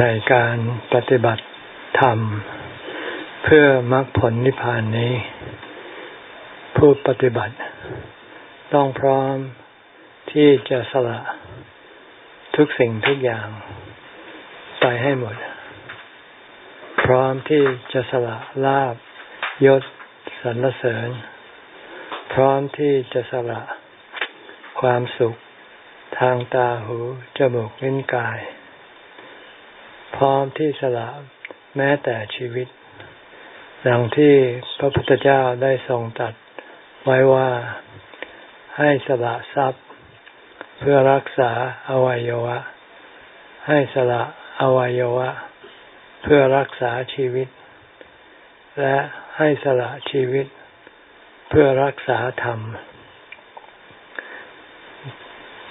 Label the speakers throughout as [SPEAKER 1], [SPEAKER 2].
[SPEAKER 1] ในการปฏิบัติธรรม เพื่อมรรคผลนิพพานนี้ ผู้ปฏิบัติ ต้องพร้อมที่จะสละทุกสิ่งทุกอย่างไปให้หมด พร้อมที่จะสละลาบยศสรรเสริญ พร้อมที่จะสละความสุขทางตาหูจมูกลิ้นกาย พร้อมที่สละแม้แต่ชีวิต ดังที่พระพุทธเจ้าได้ทรงตัดไว้ว่าให้สละทรัพย์ เพื่อรักษาอวัยวะ ให้สละอวัยวะ เพื่อรักษาชีวิต และให้สละชีวิต เพื่อรักษาธรรม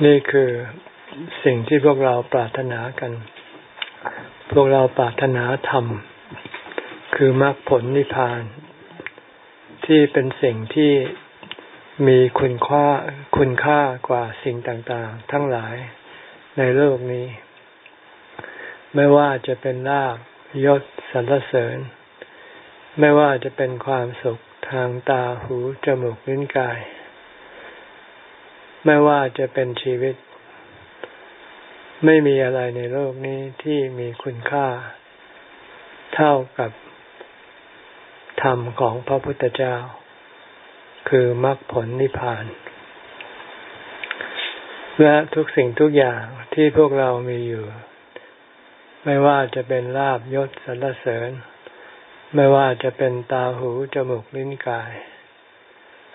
[SPEAKER 1] นี่คือสิ่งที่พวกเราปรารถนากัน พวกเราปรารถนาธรรม คือมรรคผลนิพพาน ที่เป็นสิ่งที่มีคุณค่าคุณค่ากว่าสิ่งต่างๆ ทั้งหลายในโลกนี้ ไม่ว่าจะเป็นลาบยศสรรเสริญ ไม่ว่าจะเป็นความสุขทางตาหูจมูกลิ้นกาย ไม่ว่าจะเป็นชีวิต ไม่มีอะไรในโลกนี้ที่มีคุณค่า เท่ากับธรรมของพระพุทธเจ้า คือมรรคผลนิพพาน และทุกสิ่งทุกอย่างที่พวกเรามีอยู่ ไม่ว่าจะเป็นลาบยศสรรเสริญ ไม่ว่าจะเป็นตาหูจมูกลิ้นกาย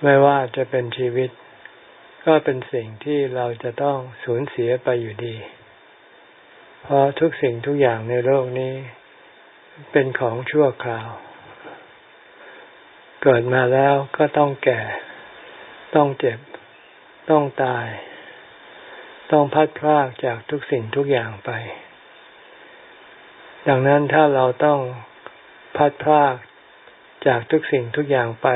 [SPEAKER 1] ไม่ว่าจะเป็นชีวิต ก็เป็นสิ่งที่เราจะต้องสูญเสียไปอยู่ดี เพราะทุกสิ่งทุกอย่างในโลกนี้ เป็นของชั่วคราว เกิดมาแล้วก็ต้องแก่ ต้องเจ็บ ต้องตาย ต้องพัดพรากจากทุกสิ่งทุกอย่างไป ดังนั้นถ้าเราต้องพัดพรากจากทุกสิ่งทุกอย่างไป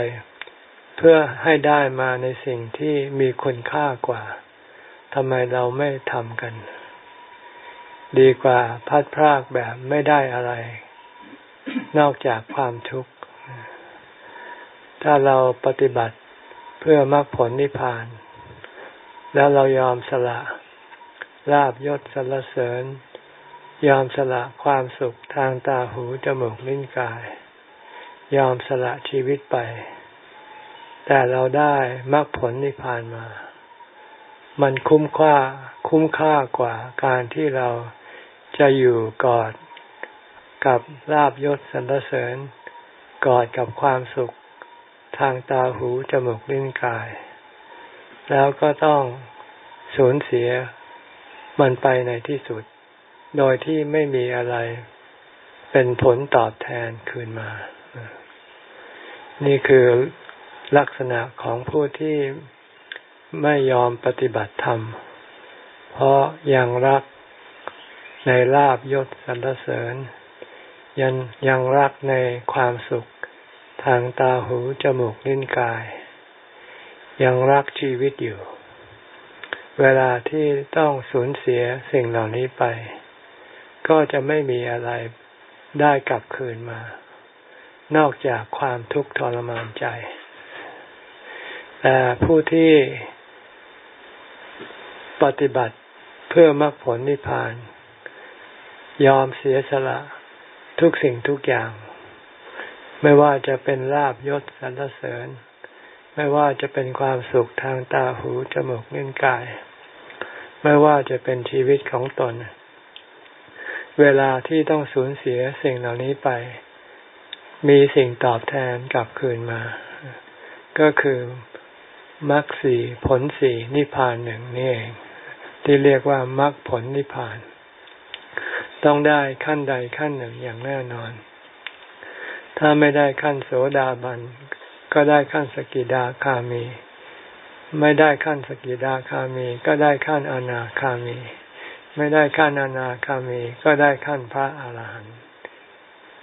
[SPEAKER 1] เพื่อให้ได้มาในสิ่งที่มีคุณค่ากว่าทำไมเราไม่ทำกัน ดีกว่าพัดพรากแบบไม่ได้อะไร นอกจากความทุกข์ ถ้าเราปฏิบัติเพื่อมรรคผลนิพพาน แล้วเรายอมสละลาบยศสรรเสริญ ยอมสละความสุขทางตาหูจมูกลิ้นกาย ยอมสละชีวิตไป แต่เราได้มรรคผลนิพพานมา มันคุ้มค่าคุ้มค่ากว่าการที่เรา จะอยู่กอดกับลาบยศสรรเสริญ กอดกับความสุขทางตาหูจมูกลิ้นกาย แล้วก็ต้องสูญเสียมันไปในที่สุด โดยที่ไม่มีอะไรเป็นผลตอบแทนคืนมา นี่คือลักษณะของผู้ที่ไม่ยอมปฏิบัติธรรม เพราะยังรัก ในลาบยศสรรเสริญ ยังยังรักในความสุขทางตาหูจมูกลิ้นกาย ยังรักชีวิตอยู่ เวลาที่ต้องสูญเสียสิ่งเหล่านี้ไป ก็จะไม่มีอะไรได้กลับคืนมา นอกจากความทุกข์ทรมานใจ แต่ผู้ที่ปฏิบัติเพื่อมรรคผลนิพพาน ยอมเสียสละทุกสิ่งทุกอย่าง ไม่ว่าจะเป็นลาบยศสรรเสริญ ไม่ว่าจะเป็นความสุขทางตาหูจมูกนิ้วกาย ไม่ว่าจะเป็นชีวิตของตน เวลาที่ต้องสูญเสียสิ่งเหล่านี้ไป มีสิ่งตอบแทนกลับคืนมา ก็คือมรรคสี่ผลสี่นิพพานหนึ่งนี่เองที่เรียกว่ามรรคผลนิพพาน ต้องได้ขั้นใดขั้นหนึ่งอย่างแน่นอน ถ้าไม่ได้ขั้นโสดาบัน ก็ได้ขั้นสกิดาคามี ไม่ได้ขั้นสกิดาคามี ก็ได้ขั้นอนาคามี ไม่ได้ขั้นอนาคามี ก็ได้ขั้นพระอาหารหันต์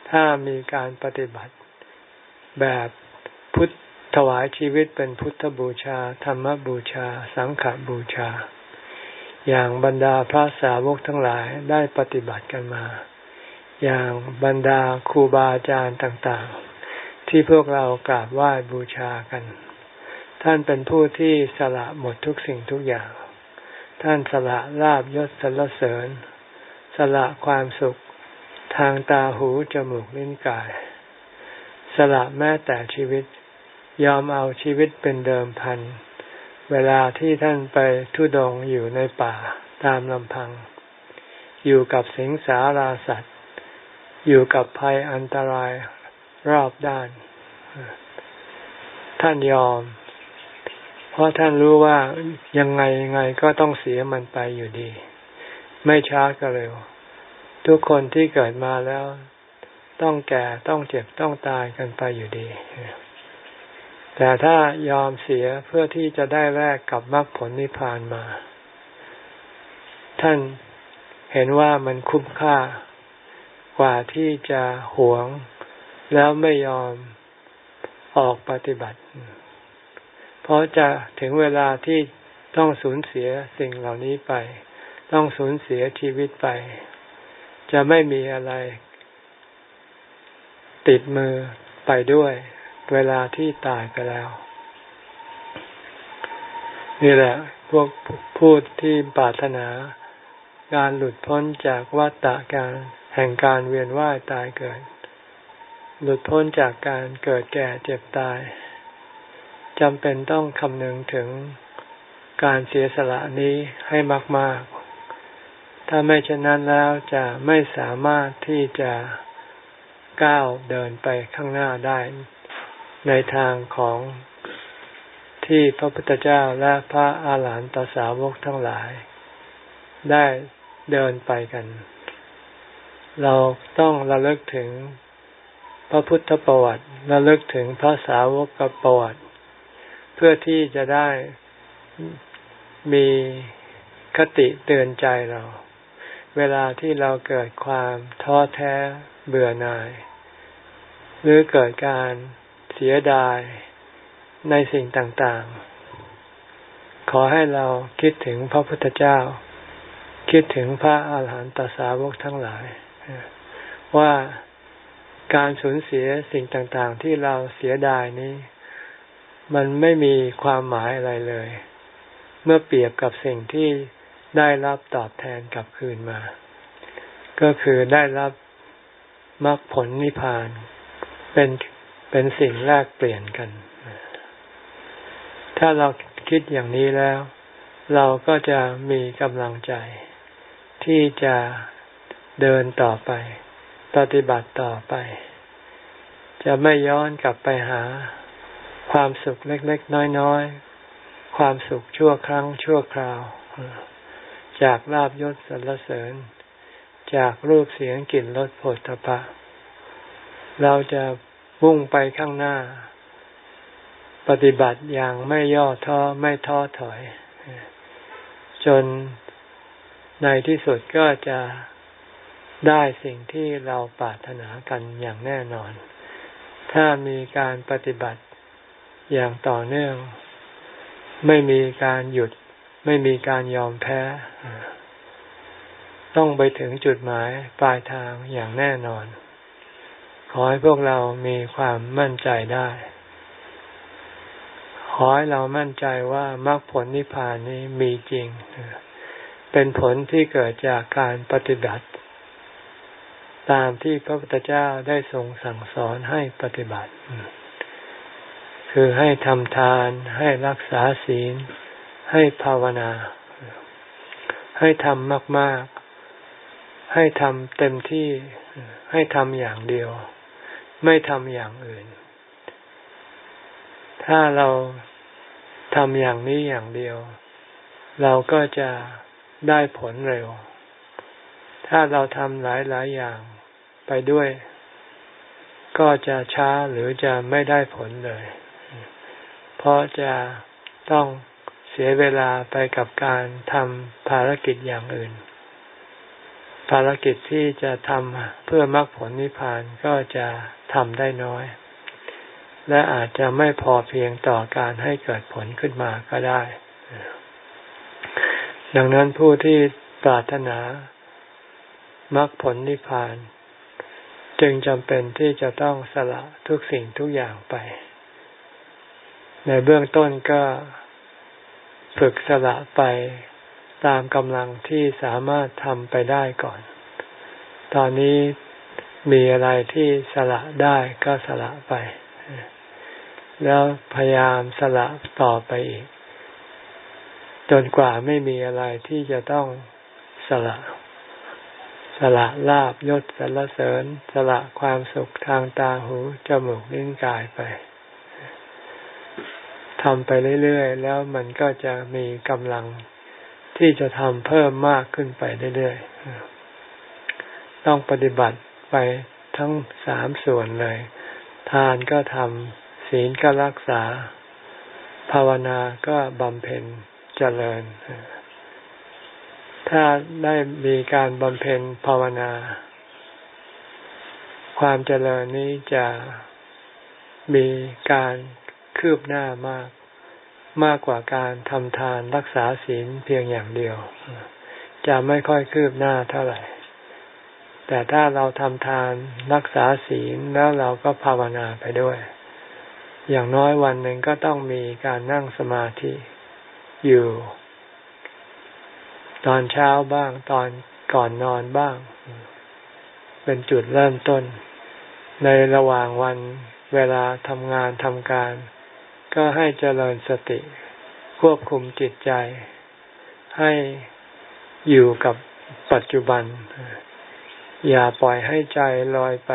[SPEAKER 1] ถ้ามีการปฏิบัติแบบพุทธถวายชีวิตเป็นพุทธบูชา ธรรมบูชา สังฆบูชา อย่างบรรดาพระสาวกทั้งหลายได้ปฏิบัติกันมา อย่างบรรดาครูบาอาจารย์ต่างๆ ที่พวกเรากราบไหว้บูชากัน ท่านเป็นผู้ที่สละหมดทุกสิ่งทุกอย่าง ท่านสละลาบยศสรรเสริญ สละความสุขทางตาหูจมูกลิ้นกาย สละแม้แต่ชีวิต ยอมเอาชีวิตเป็นเดิมพันเเวลาที่ท่านไปทุดงอยู่ในป่าตามลำพัง อยู่กับสิงสาราสัตว์ อยู่กับภัยอันตรายรอบด้าน ท่านยอม เพราะท่านรู้ว่ายังไงยังไงก็ต้องเสียมันไปอยู่ดี ไม่ช้าก็เร็ว ทุกคนที่เกิดมาแล้ว ต้องแก่ต้องเจ็บต้องตายกันไปอยู่ดี แต่ถ้ายอมเสียเพื่อที่จะได้แลกกับมรรคผลนิพพานมา ท่านเห็นว่ามันคุ้มค่ากว่าที่จะหวง แล้วไม่ยอมออกปฏิบัติ เพราะจะถึงเวลาที่ต้องสูญเสียสิ่งเหล่านี้ไป ต้องสูญเสียชีวิตไป จะไม่มีอะไร ติดมือไปด้วย เวลาที่ตายไปแล้ว นี่แหละพวกพูดที่ปรารถนาการหลุดพ้นจากวัฏฏะการแห่งการเวียนว่ายตายเกิด หลุดพ้นจากการเกิดแก่เจ็บตายจำเป็นต้องคำนึงถึงการเสียสละนี้ให้มาก ๆ ถ้าไม่เช่นนั้นแล้วจะไม่สามารถที่จะก้าวเดินไปข้างหน้าได้ ในทางของที่พระพุทธเจ้าและพระอาหารหันตสาวกทั้งหลาย ได้เดินไปกัน เราต้องระลึกถึงพระพุทธประวัติระลึกถึงพระสาวกประวัติ เพื่อที่จะได้มีคติเตือนใจเรา เวลาที่เราเกิดความท้อแท้เบื่อหน่าย หรือเกิดการ เสียดายในสิ่งต่างๆ ขอให้เราคิดถึงพระพุทธเจ้า คิดถึงพระอาหารหันตสาวกทั้งหลาย ว่าการสูญเสียสิ่งต่างๆ ที่เราเสียดายนี้ มันไม่มีความหมายอะไรเลย เมื่อเปรียบกับสิ่งที่ได้รับตอบแทนกลับคืนมา ก็คือได้รับมรรคผลนิพพาน เป็น เป็นสิ่งแลกเปลี่ยนกัน ถ้าเราคิดอย่างนี้แล้ว เราก็จะมีกำลังใจ ที่จะเดินต่อไป ปฏิบัติต่อไป จะไม่ย้อนกลับไปหา ความสุขเล็ก ๆ น้อย ๆ ความสุขชั่วครั้งชั่วคราว จากลาบยศสรรเสริญ จากรูปเสียงกลิ่นรสผลตภะเราจะ มุ่งไปข้างหน้า ปฏิบัติอย่างไม่ย่อท้อไม่ท้อถอย จนในที่สุดก็จะได้สิ่งที่เราปรารถนากันอย่างแน่นอน ถ้ามีการปฏิบัติอย่างต่อเนื่อง ไม่มีการหยุด ไม่มีการยอมแพ้ ต้องไปถึงจุดหมายปลายทางอย่างแน่นอน ขอให้พวกเรามีความมั่นใจได้ ขอให้เรามั่นใจว่ามรรคผลนิพพานนี้มีจริง เป็นผลที่เกิดจากการปฏิบัติ ตามที่พระพุทธเจ้าได้ทรงสั่งสอนให้ปฏิบัติ คือให้ทำทานให้รักษาศีล ให้ภาวนา ให้ทำมาก ๆให้ทำเต็มที่ให้ทำอย่างเดียว ไม่ทำอย่างอื่น ถ้าเราทำอย่างนี้อย่างเดียว เราก็จะได้ผลเร็ว ถ้าเราทำหลายๆอย่างไปด้วย ก็จะช้าหรือจะไม่ได้ผลเลย เพราะจะต้องเสียเวลาไปกับการทำภารกิจอย่างอื่น ภารกิจที่จะทำเพื่อมรรคผลนิพพานก็จะทำได้น้อย และอาจจะไม่พอเพียงต่อการให้เกิดผลขึ้นมาก็ได้ ดังนั้นผู้ที่ปรารถนามรรคผลนิพพาน จึงจำเป็นที่จะต้องสละทุกสิ่งทุกอย่างไป ในเบื้องต้นก็ฝึกสละไป ตามกำลังที่สามารถทำไปได้ก่อน ตอนนี้มีอะไรที่สละได้ก็สละไป แล้วพยายามสละต่อไปอีก จนกว่าไม่มีอะไรที่จะต้องสละ สละลาบยศสรรเสริญ สละความสุขทางตาหูจมูกลิ้นกายไปทำไปเรื่อยๆ แล้วมันก็จะมีกำลัง ที่จะทำเพิ่มมากขึ้นไปเรื่อยๆ ต้องปฏิบัติไปทั้งสามส่วนเลย ทานก็ทำศีลก็รักษา ภาวนาก็บำเพ็ญเจริญ ถ้าได้มีการบำเพ็ญภาวนา ความเจริญนี้จะมีการคืบหน้ามาก มากกว่าการทำทานรักษาศีลเพียงอย่างเดียว จะไม่ค่อยคืบหน้าเท่าไหร่ แต่ถ้าเราทำทานรักษาศีลแล้วเราก็ภาวนาไปด้วย อย่างน้อยวันหนึ่งก็ต้องมีการนั่งสมาธิอยู่ ตอนเช้าบ้างตอนก่อนนอนบ้าง เป็นจุดเริ่มต้น ในระหว่างวันเวลาทำงานทำการ ก็ให้เจริญสติ ควบคุมจิตใจ ให้อยู่กับปัจจุบัน อย่าปล่อยให้ใจลอยไป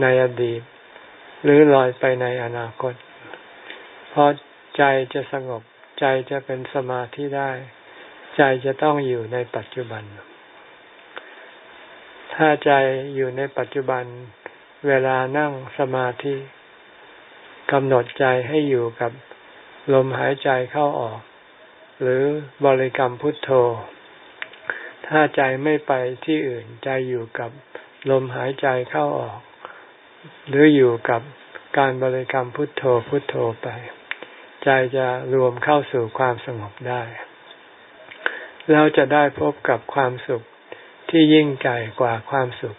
[SPEAKER 1] ในอดีต หรือลอยไปในอนาคต เพราะใจจะสงบ ใจจะเป็นสมาธิได้ ใจจะต้องอยู่ในปัจจุบัน ถ้าใจอยู่ในปัจจุบัน เวลานั่งสมาธิ กำหนดใจให้อยู่กับลมหายใจเข้าออก หรือบริกรรมพุทโธ ถ้าใจไม่ไปที่อื่นใจอยู่กับลมหายใจเข้าออก หรืออยู่กับการบริกรรมพุทโธพุทโธไป ใจจะรวมเข้าสู่ความสงบได้แล้วจะได้พบกับความสุขที่ยิ่งใหญ่กว่าความสุข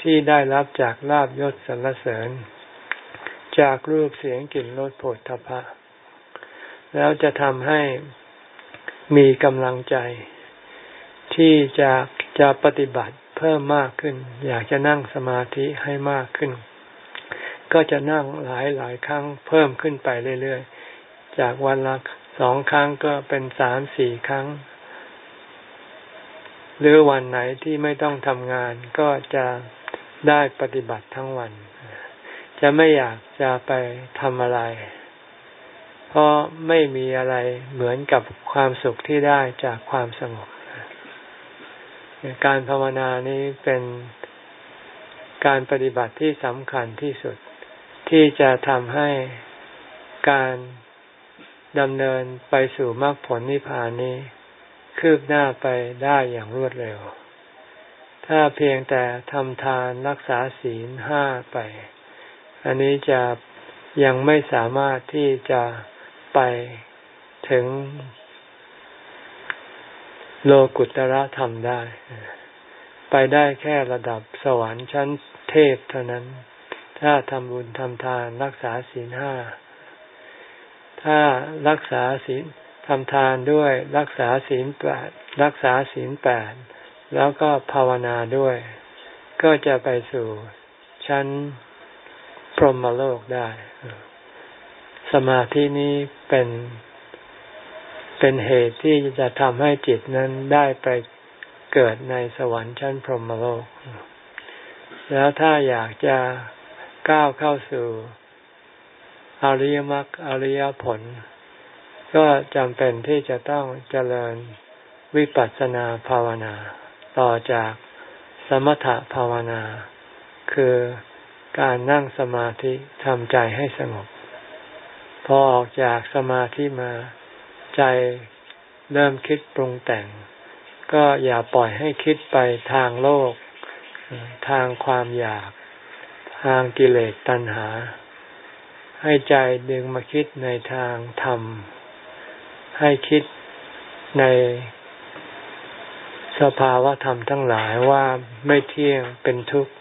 [SPEAKER 1] ที่ได้รับจากลาบยศสรรเสริญ จากรูปเสียงกลิ่นรสโผฏฐพะ แล้วจะทำให้มีกำลังใจ ที่จะจะปฏิบัติเพิ่มมากขึ้น อยากจะนั่งสมาธิให้มากขึ้น ก็จะนั่งหลายหลายครั้งเพิ่มขึ้นไปเรื่อยๆ จากวันละสองครั้งก็เป็นสามสี่ครั้ง หรือวันไหนที่ไม่ต้องทำงานก็จะได้ปฏิบัติทั้งวัน จะไม่อยากจะไปทำอะไร เพราะไม่มีอะไรเหมือนกับความสุขที่ได้จากความสงบ การภาวนานี้เป็นการปฏิบัติที่สำคัญที่สุดที่จะทำให้การดำเนินไปสู่มรรคผลนิพพานนี้ คืบหน้าไปได้อย่างรวดเร็ว ถ้าเพียงแต่ทำทานรักษาศีลห้าไป อันนี้จะยังไม่สามารถที่จะไปถึงโลกุตระธรรมได้ ไปได้แค่ระดับสวรรค์ชั้นเทพเท่านั้น ถ้าทำบุญทำทานรักษาศีลห้า ถ้ารักษาศีลทำทานด้วยรักษาศีลแปดรักษาศีลแปดแล้วก็ภาวนาด้วย ก็จะไปสู่ชั้น พรหมโลกได้ สมาธินี้เป็นเป็นเหตุที่จะทำให้จิตนั้นได้ไปเกิดในสวรรค์ชั้นพรหมโลก แล้วถ้าอยากจะก้าวเข้าสู่อริยมรรคอริยผล ก็จำเป็นที่จะต้องเจริญวิปัสสนาภาวนา ต่อจากสมถภาวนา คือ การนั่งสมาธิทำใจให้สงบ พอออกจากสมาธิมาใจเริ่มคิดปรุงแต่ง ก็อย่าปล่อยให้คิดไปทางโลก ทางความอยาก ทางกิเลสตัณหา ให้ใจดึงมาคิดในทางธรรม ให้คิดในสภาวะธรรมทั้งหลายว่าไม่เที่ยงเป็นทุกข์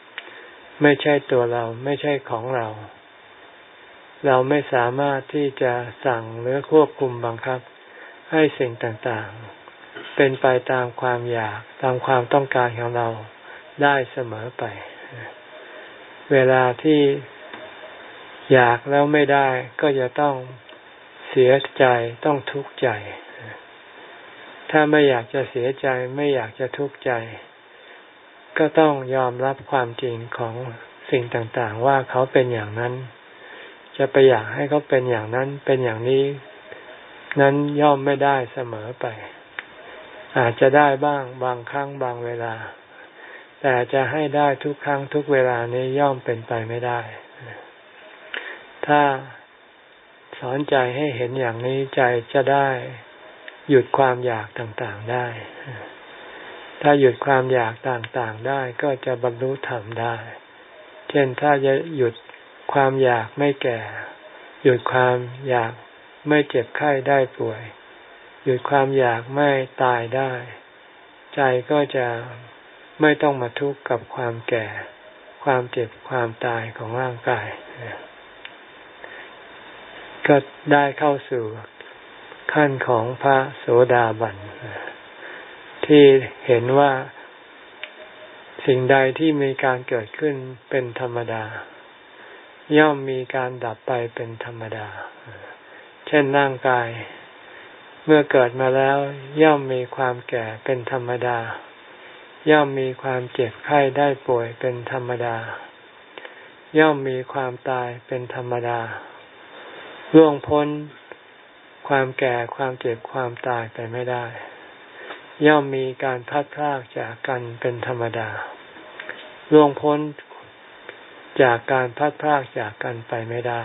[SPEAKER 1] ไม่ใช่ตัวเราไม่ใช่ของเรา เราไม่สามารถที่จะสั่งหรือควบคุมบังคับ ให้สิ่งต่างๆ เป็นไปตามความอยากตามความต้องการของเราได้เสมอไป เวลาที่อยากแล้วไม่ได้ก็จะต้องเสียใจต้องทุกข์ใจ ถ้าไม่อยากจะเสียใจไม่อยากจะทุกข์ใจ ก็ต้องยอมรับความจริงของสิ่งต่างๆ ว่าเขาเป็นอย่างนั้น จะไปอยากให้เขาเป็นอย่างนั้นเป็นอย่างนี้ นั้นย่อมไม่ได้เสมอไป อาจจะได้บ้างบางครั้งบางเวลา แต่จะให้ได้ทุกครั้งทุกเวลานี้ย่อมเป็นไปไม่ได้ ถ้าสอนใจให้เห็นอย่างนี้ใจจะได้หยุดความอยากต่างๆได้ ถ้าหยุดความอยากต่างๆได้ก็จะบรรลุธรรมได้ เช่นถ้าจะหยุดความอยากไม่แก่ หยุดความอยากไม่เจ็บไข้ได้ป่วย หยุดความอยากไม่ตายได้ ใจก็จะไม่ต้องมาทุกข์กับความแก่ ความเจ็บความตายของร่างกาย ก็ได้เข้าสู่ขั้นของพระโสดาบัน ที่เห็นว่าสิ่งใดที่มีการเกิดขึ้นเป็นธรรมดา ย่อมมีการดับไปเป็นธรรมดา เช่นร่างกาย เมื่อเกิดมาแล้วย่อมมีความแก่เป็นธรรมดา ย่อมมีความเจ็บไข้ได้ป่วยเป็นธรรมดา ย่อมมีความตายเป็นธรรมดาล่วงพ้นความแก่ความเจ็บความตายไปไม่ได้ ย่อมมีการพัดพลากจากกันเป็นธรรมดาล่วงพ้นจากการพัดพลากจากกันไปไม่ได้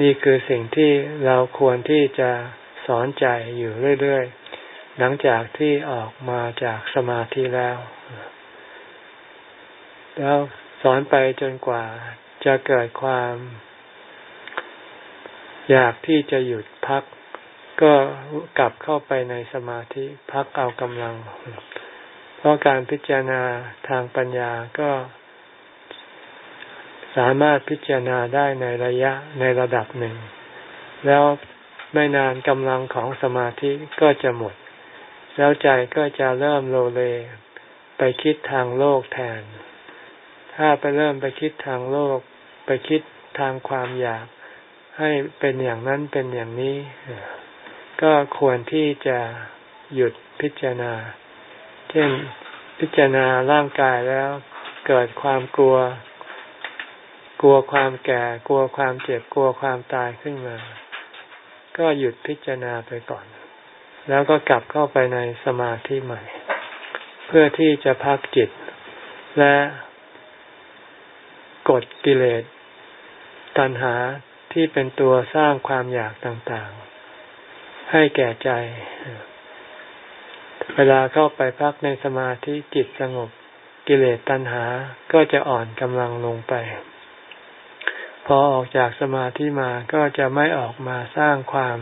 [SPEAKER 1] นี่คือสิ่งที่เราควรที่จะสอนใจอยู่เรื่อยๆ หลังจากที่ออกมาจากสมาธิแล้ว แล้วสอนไปจนกว่าจะเกิดความ อยากที่จะหยุดพัก ก็กลับเข้าไปในสมาธิพักเอากำลัง เพราะการพิจารณาทางปัญญาก็ สามารถพิจารณาได้ในระยะในระดับหนึ่ง แล้วไม่นานกำลังของสมาธิก็จะหมด แล้วใจก็จะเริ่มโลเล ไปคิดทางโลกแทน ถ้าไปเริ่มไปคิดทางโลก ไปคิดทางความอยาก ให้เป็นอย่างนั้นเป็นอย่างนี้ ก็ควรที่จะหยุดพิจารณา เช่นพิจารณาร่างกายแล้วเกิดความกลัว กลัวความแก่ กลัวความเจ็บ กลัวความตายขึ้นมา ก็หยุดพิจารณาไปก่อน แล้วก็กลับเข้าไปในสมาธิใหม่ เพื่อที่จะพักจิต และกดกิเลสตัณหาที่เป็นตัวสร้างความอยากต่างๆ ให้แก่ใจ เวลาเข้าไปพักในสมาธิจิตสงบกิเลสตัณหาก็จะอ่อนกำลังลงไป พอออกจากสมาธิมาก็จะไม่ออกมาสร้างความ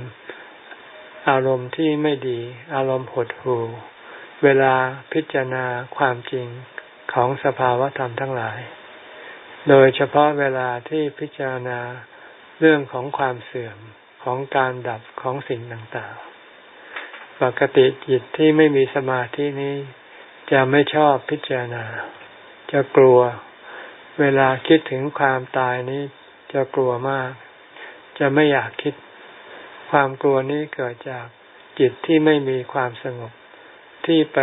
[SPEAKER 1] อารมณ์ที่ไม่ดี อารมณ์หดหู่ เวลาพิจารณาความจริงของสภาวะธรรมทั้งหลาย โดยเฉพาะเวลาที่พิจารณาเรื่องของความเสื่อม ของการดับของสิ่งต่างๆ ปกติจิตที่ไม่มีสมาธินี้ จะไม่ชอบพิจารณา จะกลัว เวลาคิดถึงความตายนี้ จะกลัวมาก จะไม่อยากคิด ความกลัวนี้เกิดจากจิตที่ไม่มีความสงบ ที่ไป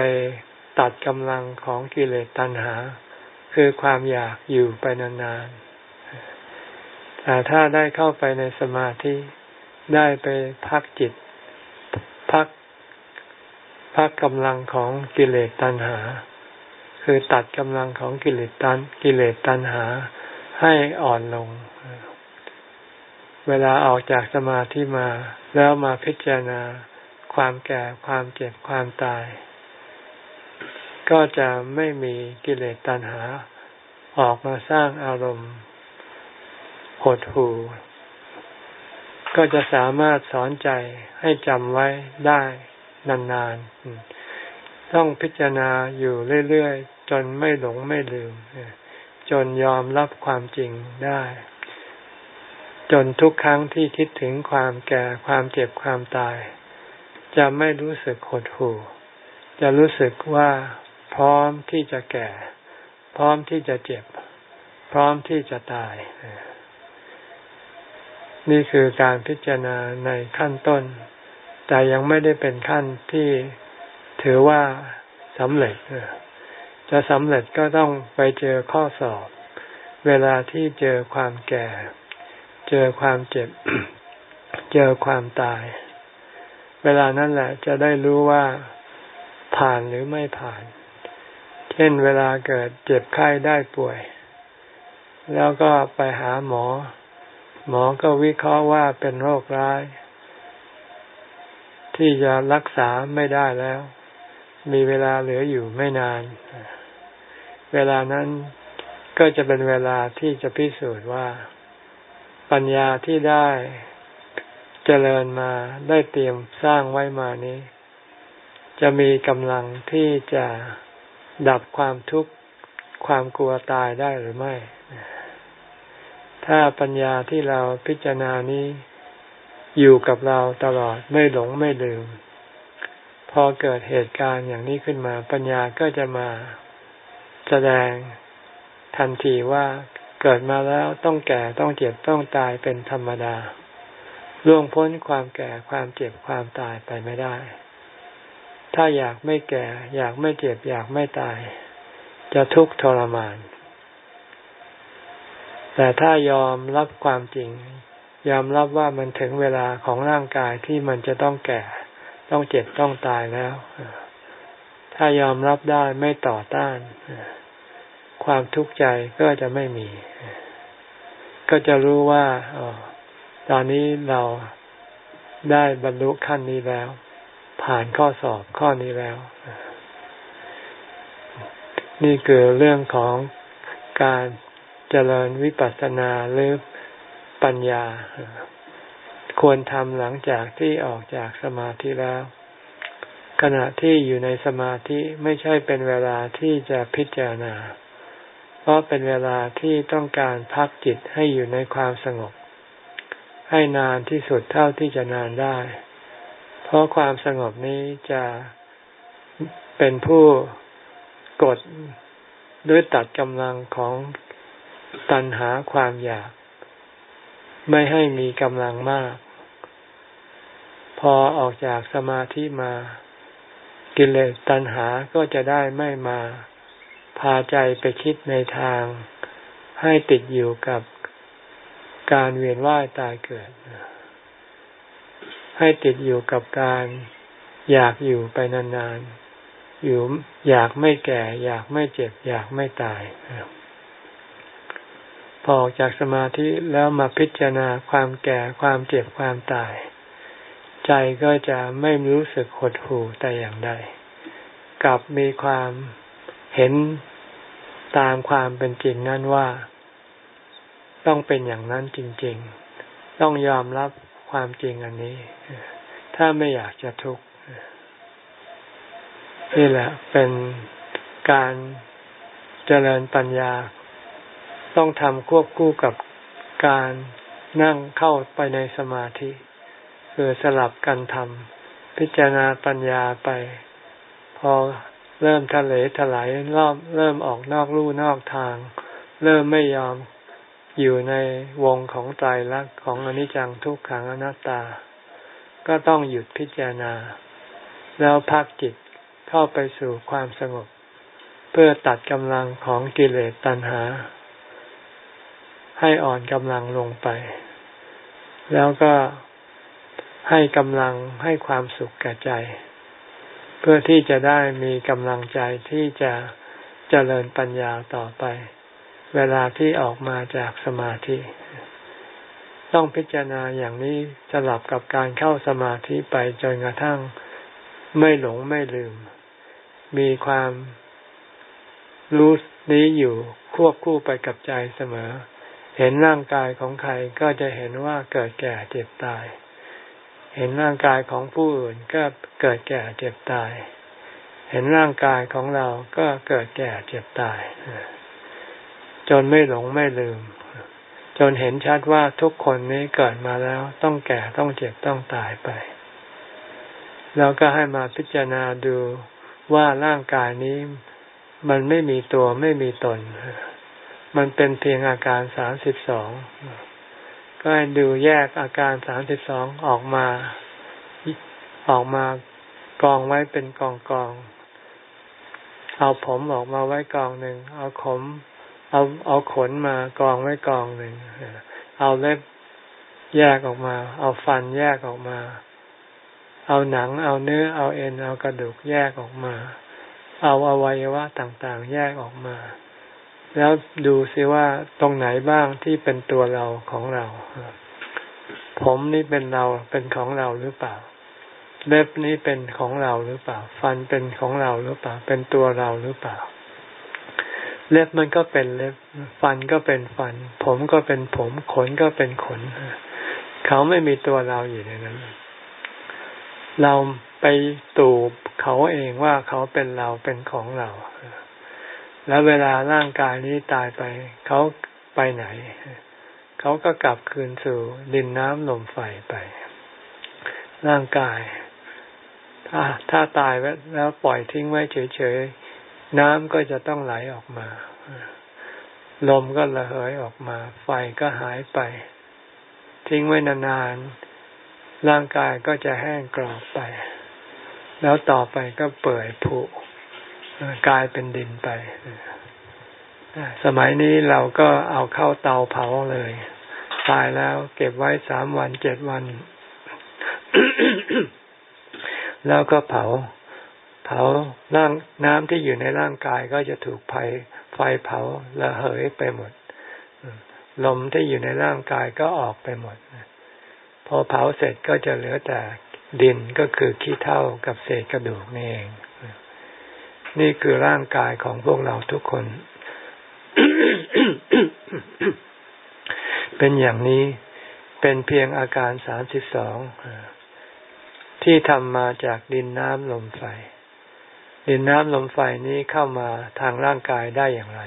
[SPEAKER 1] ตัดกำลังของกิเลสตัณหา คือความอยากอยู่ไปนานๆแต่ถ้าได้เข้าไปในสมาธิ ได้ไปพักจิต พักพักกำลังของกิเลสตัณหา คือตัดกำลังของกิเลสตันกิเลสตัณหาให้อ่อนลง เวลาออกจากสมาธิมา แล้วมาพิจารณาความแก่ความเจ็บความตาย ก็จะไม่มีกิเลสตัณหา ออกมาสร้างอารมณ์หดหู ก็จะสามารถสอนใจให้จำไว้ได้นานๆ ต้องพิจารณาอยู่เรื่อยๆ จนไม่หลงไม่ลืม จนยอมรับความจริงได้ จนทุกครั้งที่คิดถึงความแก่ความเจ็บความตาย จะไม่รู้สึกหดหู่ จะรู้สึกว่าพร้อมที่จะแก่ พร้อมที่จะเจ็บ พร้อมที่จะตาย นี่คือการพิจารณาในขั้นต้น แต่ยังไม่ได้เป็นขั้นที่ถือว่าสำเร็จ จะสำเร็จก็ต้องไปเจอข้อสอบ เวลาที่เจอความแก่ เจอความเจ็บ เจอความตาย เวลานั้นแหละจะได้รู้ว่าผ่านหรือไม่ผ่าน เช่นเวลาเกิดเจ็บไข้ได้ป่วย แล้วก็ไปหาหมอ หมอก็วิเคราะห์ว่าเป็นโรคร้าย ที่จะรักษาไม่ได้แล้ว มีเวลาเหลืออยู่ไม่นาน เวลานั้นก็จะเป็นเวลาที่จะพิสูจน์ว่า ปัญญาที่ได้เจริญมาได้เตรียมสร้างไว้มานี้ จะมีกำลังที่จะดับความทุกข์ความกลัวตายได้หรือไม่ ถ้าปัญญาที่เราพิจารณานี้อยู่กับเราตลอดไม่หลงไม่ลืม พอเกิดเหตุการณ์อย่างนี้ขึ้นมา ปัญญาก็จะมาแสดงทันทีว่าเกิดมาแล้วต้องแก่ต้องเจ็บต้องตายเป็นธรรมดาล่วงพ้นความแก่ความเจ็บความตายไปไม่ได้ ถ้าอยากไม่แก่ อยากไม่เจ็บอยากไม่ตาย จะทุกข์ทรมาน แต่ถ้ายอมรับความจริง ยอมรับว่ามันถึงเวลาของร่างกายที่มันจะต้องแก่ ต้องเจ็บต้องตายแล้ว ถ้ายอมรับได้ไม่ต่อต้าน ความทุกข์ใจก็จะไม่มี ก็จะรู้ว่าอตอนนี้เราได้บรรลุขั้นนี้แล้ว ผ่านข้อสอบข้อนี้แล้ว นี่คือเรื่องของการ จริญวิปัสสนาหรือปัญญา ควรทำหลังจากที่ออกจากสมาธิแล้ว ขณะที่อยู่ในสมาธิไม่ใช่เป็นเวลาที่จะพิจารณา เพราะเป็นเวลาที่ต้องการพักจิตให้อยู่ในความสงบ ให้นานที่สุดเท่าที่จะนานได้ เพราะความสงบนี้จะเป็นผู้กดด้วยตัดกำลังของ ตันหาความอยาก ไม่ให้มีกำลังมาก พอออกจากสมาธิมา กิเลสตันหาก็จะได้ไม่มา พาใจไปคิดในทาง ให้ติดอยู่กับการเวียนว่ายตายเกิด ให้ติดอยู่กับการอยากอยู่ไปนานๆอยู่อยากไม่แก่ อยากไม่เจ็บ อยากไม่ตาย พอออกจากสมาธิแล้วมาพิจารณาความแก่ความเจ็บความตาย ใจก็จะไม่รู้สึกหดหู่แต่อย่างใด กลับมีความเห็นตามความเป็นจริงนั่นว่า ต้องเป็นอย่างนั้นจริง ๆ ต้องยอมรับความจริงอันนี้ ถ้าไม่อยากจะทุกข์นี่แหละเป็นการเจริญปัญญา ต้องทำควบคู่กับการนั่งเข้าไปในสมาธิ คือสลับกันทำพิจารณาปัญญาไป พอเริ่มทะเลถลายรอบเริ่มออกนอกลู่นอกทาง เริ่มไม่ยอมอยู่ในวงของใจรักของอนิจจังทุกขังอนัตตา ก็ต้องหยุดพิจารณา แล้วพักจิตเข้าไปสู่ความสงบ เพื่อตัดกำลังของกิเลสตัณหา ให้อ่อนกำลังลงไป แล้วก็ให้กำลังให้ความสุขแก่ใจ เพื่อที่จะได้มีกำลังใจที่จะเจริญปัญญาต่อไป เวลาที่ออกมาจากสมาธิ ต้องพิจารณาอย่างนี้สลับกับการเข้าสมาธิไปจนกระทั่งไม่หลงไม่ลืม มีความรู้นี้อยู่ควบคู่ไปกับใจเสมอ เห็นร่างกายของใครก็จะเห็นว่าเกิดแก่เจ็บตาย เห็นร่างกายของผู้อื่นก็เกิดแก่เจ็บตาย เห็นร่างกายของเราก็เกิดแก่เจ็บตาย จนไม่หลงไม่ลืม จนเห็นชัดว่าทุกคนนี้เกิดมาแล้วต้องแก่ต้องเจ็บต้องตายไป แล้วก็ให้มาพิจารณาดูว่าร่างกายนี้มันไม่มีตัวไม่มีตน มันเป็นเพียงอาการสามสิบสองก็ให้ดูแยกอาการสามสิบสองออกมา ออกมากองไว้เป็นกองกอง เอาผมออกมาไว้กองหนึ่ง เอาขม เอาเอาขนมากองไว้กองหนึ่ง เอาเล็บแยกออกมา เอาฟันแยกออกมา เอาหนัง เอาเนื้อ เอาเอ็น เอากระดูกแยกออกมา เอาอวัยวะต่างๆ แยกออกมา แล้วดูซิว่าตรงไหนบ้างที่เป็นตัวเราของเรา ผมนี่เป็นเราเป็นของเราหรือเปล่า เล็บนี่เป็นของเราหรือเปล่า ฟันเป็นของเราหรือเปล่า เป็นตัวเราหรือเปล่า เล็บมันก็เป็นเล็บ ฟันก็เป็นฟัน ผมก็เป็นผม ขนก็เป็นขน เขาไม่มีตัวเราอยู่ในนั้น เราไปตูบเขาเองว่าเขาเป็นเราเป็นของเรา แล้วเวลาร่างกายนี้ตายไป เขาไปไหน เขาก็กลับคืนสู่ดินน้ำลมไฟไป ร่างกาย ถ้าถ้าตายแล้วปล่อยทิ้งไว้เฉยๆ น้ำก็จะต้องไหลออกมา ลมก็ระเหยออกมา ไฟก็หายไป ทิ้งไว้นานๆ ร่างกายก็จะแห้งกรอบไป แล้วต่อไปก็เปื่อยผุ กลายเป็นดินไปสมัยนี้เราก็เอาเข้าเตาเผาเลย ตายแล้วเก็บไว้สามวันเจ็ดวัน แล้วก็เผา เผาร่างน้ำที่อยู่ในร่างกายก็จะถูกไฟไฟเผาระเหยไปหมด ลมที่อยู่ในร่างกายก็ออกไปหมด พอเผาเสร็จก็จะเหลือแต่ดินก็คือขี้เท่ากับเศษกระดูกนี่เอง นี่คือร่างกายของพวกเราทุกคน เป็นอย่างนี้เป็นเพียงอาการสามสิบสองที่ทำมาจากดินน้ำลมไฟ ดินน้ำลมไฟนี้เข้ามาทางร่างกายได้อย่างไร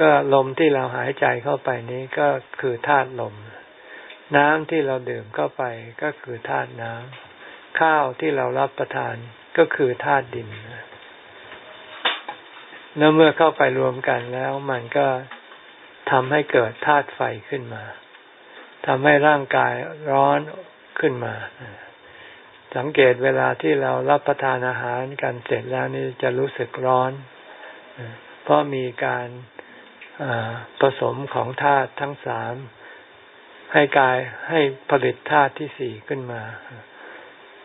[SPEAKER 1] ก็ลมที่เราหายใจเข้าไปนี้ก็คือธาตุลม น้ำที่เราดื่มเข้าไปก็คือธาตุน้ำข้าวที่เรารับประทานก็คือธาตุดิน แล้วเมื่อเข้าไปรวมกันแล้ว มันก็ทำให้เกิดธาตุไฟขึ้นมาทำให้ร่างกายร้อนขึ้นมา สังเกตเวลาที่เรารับประทานอาหารกันเสร็จแล้วนี่จะรู้สึกร้อน เพราะมีการผสมของธาตุทั้งสามให้กายให้ผลิตธาตุที่สี่ขึ้นมา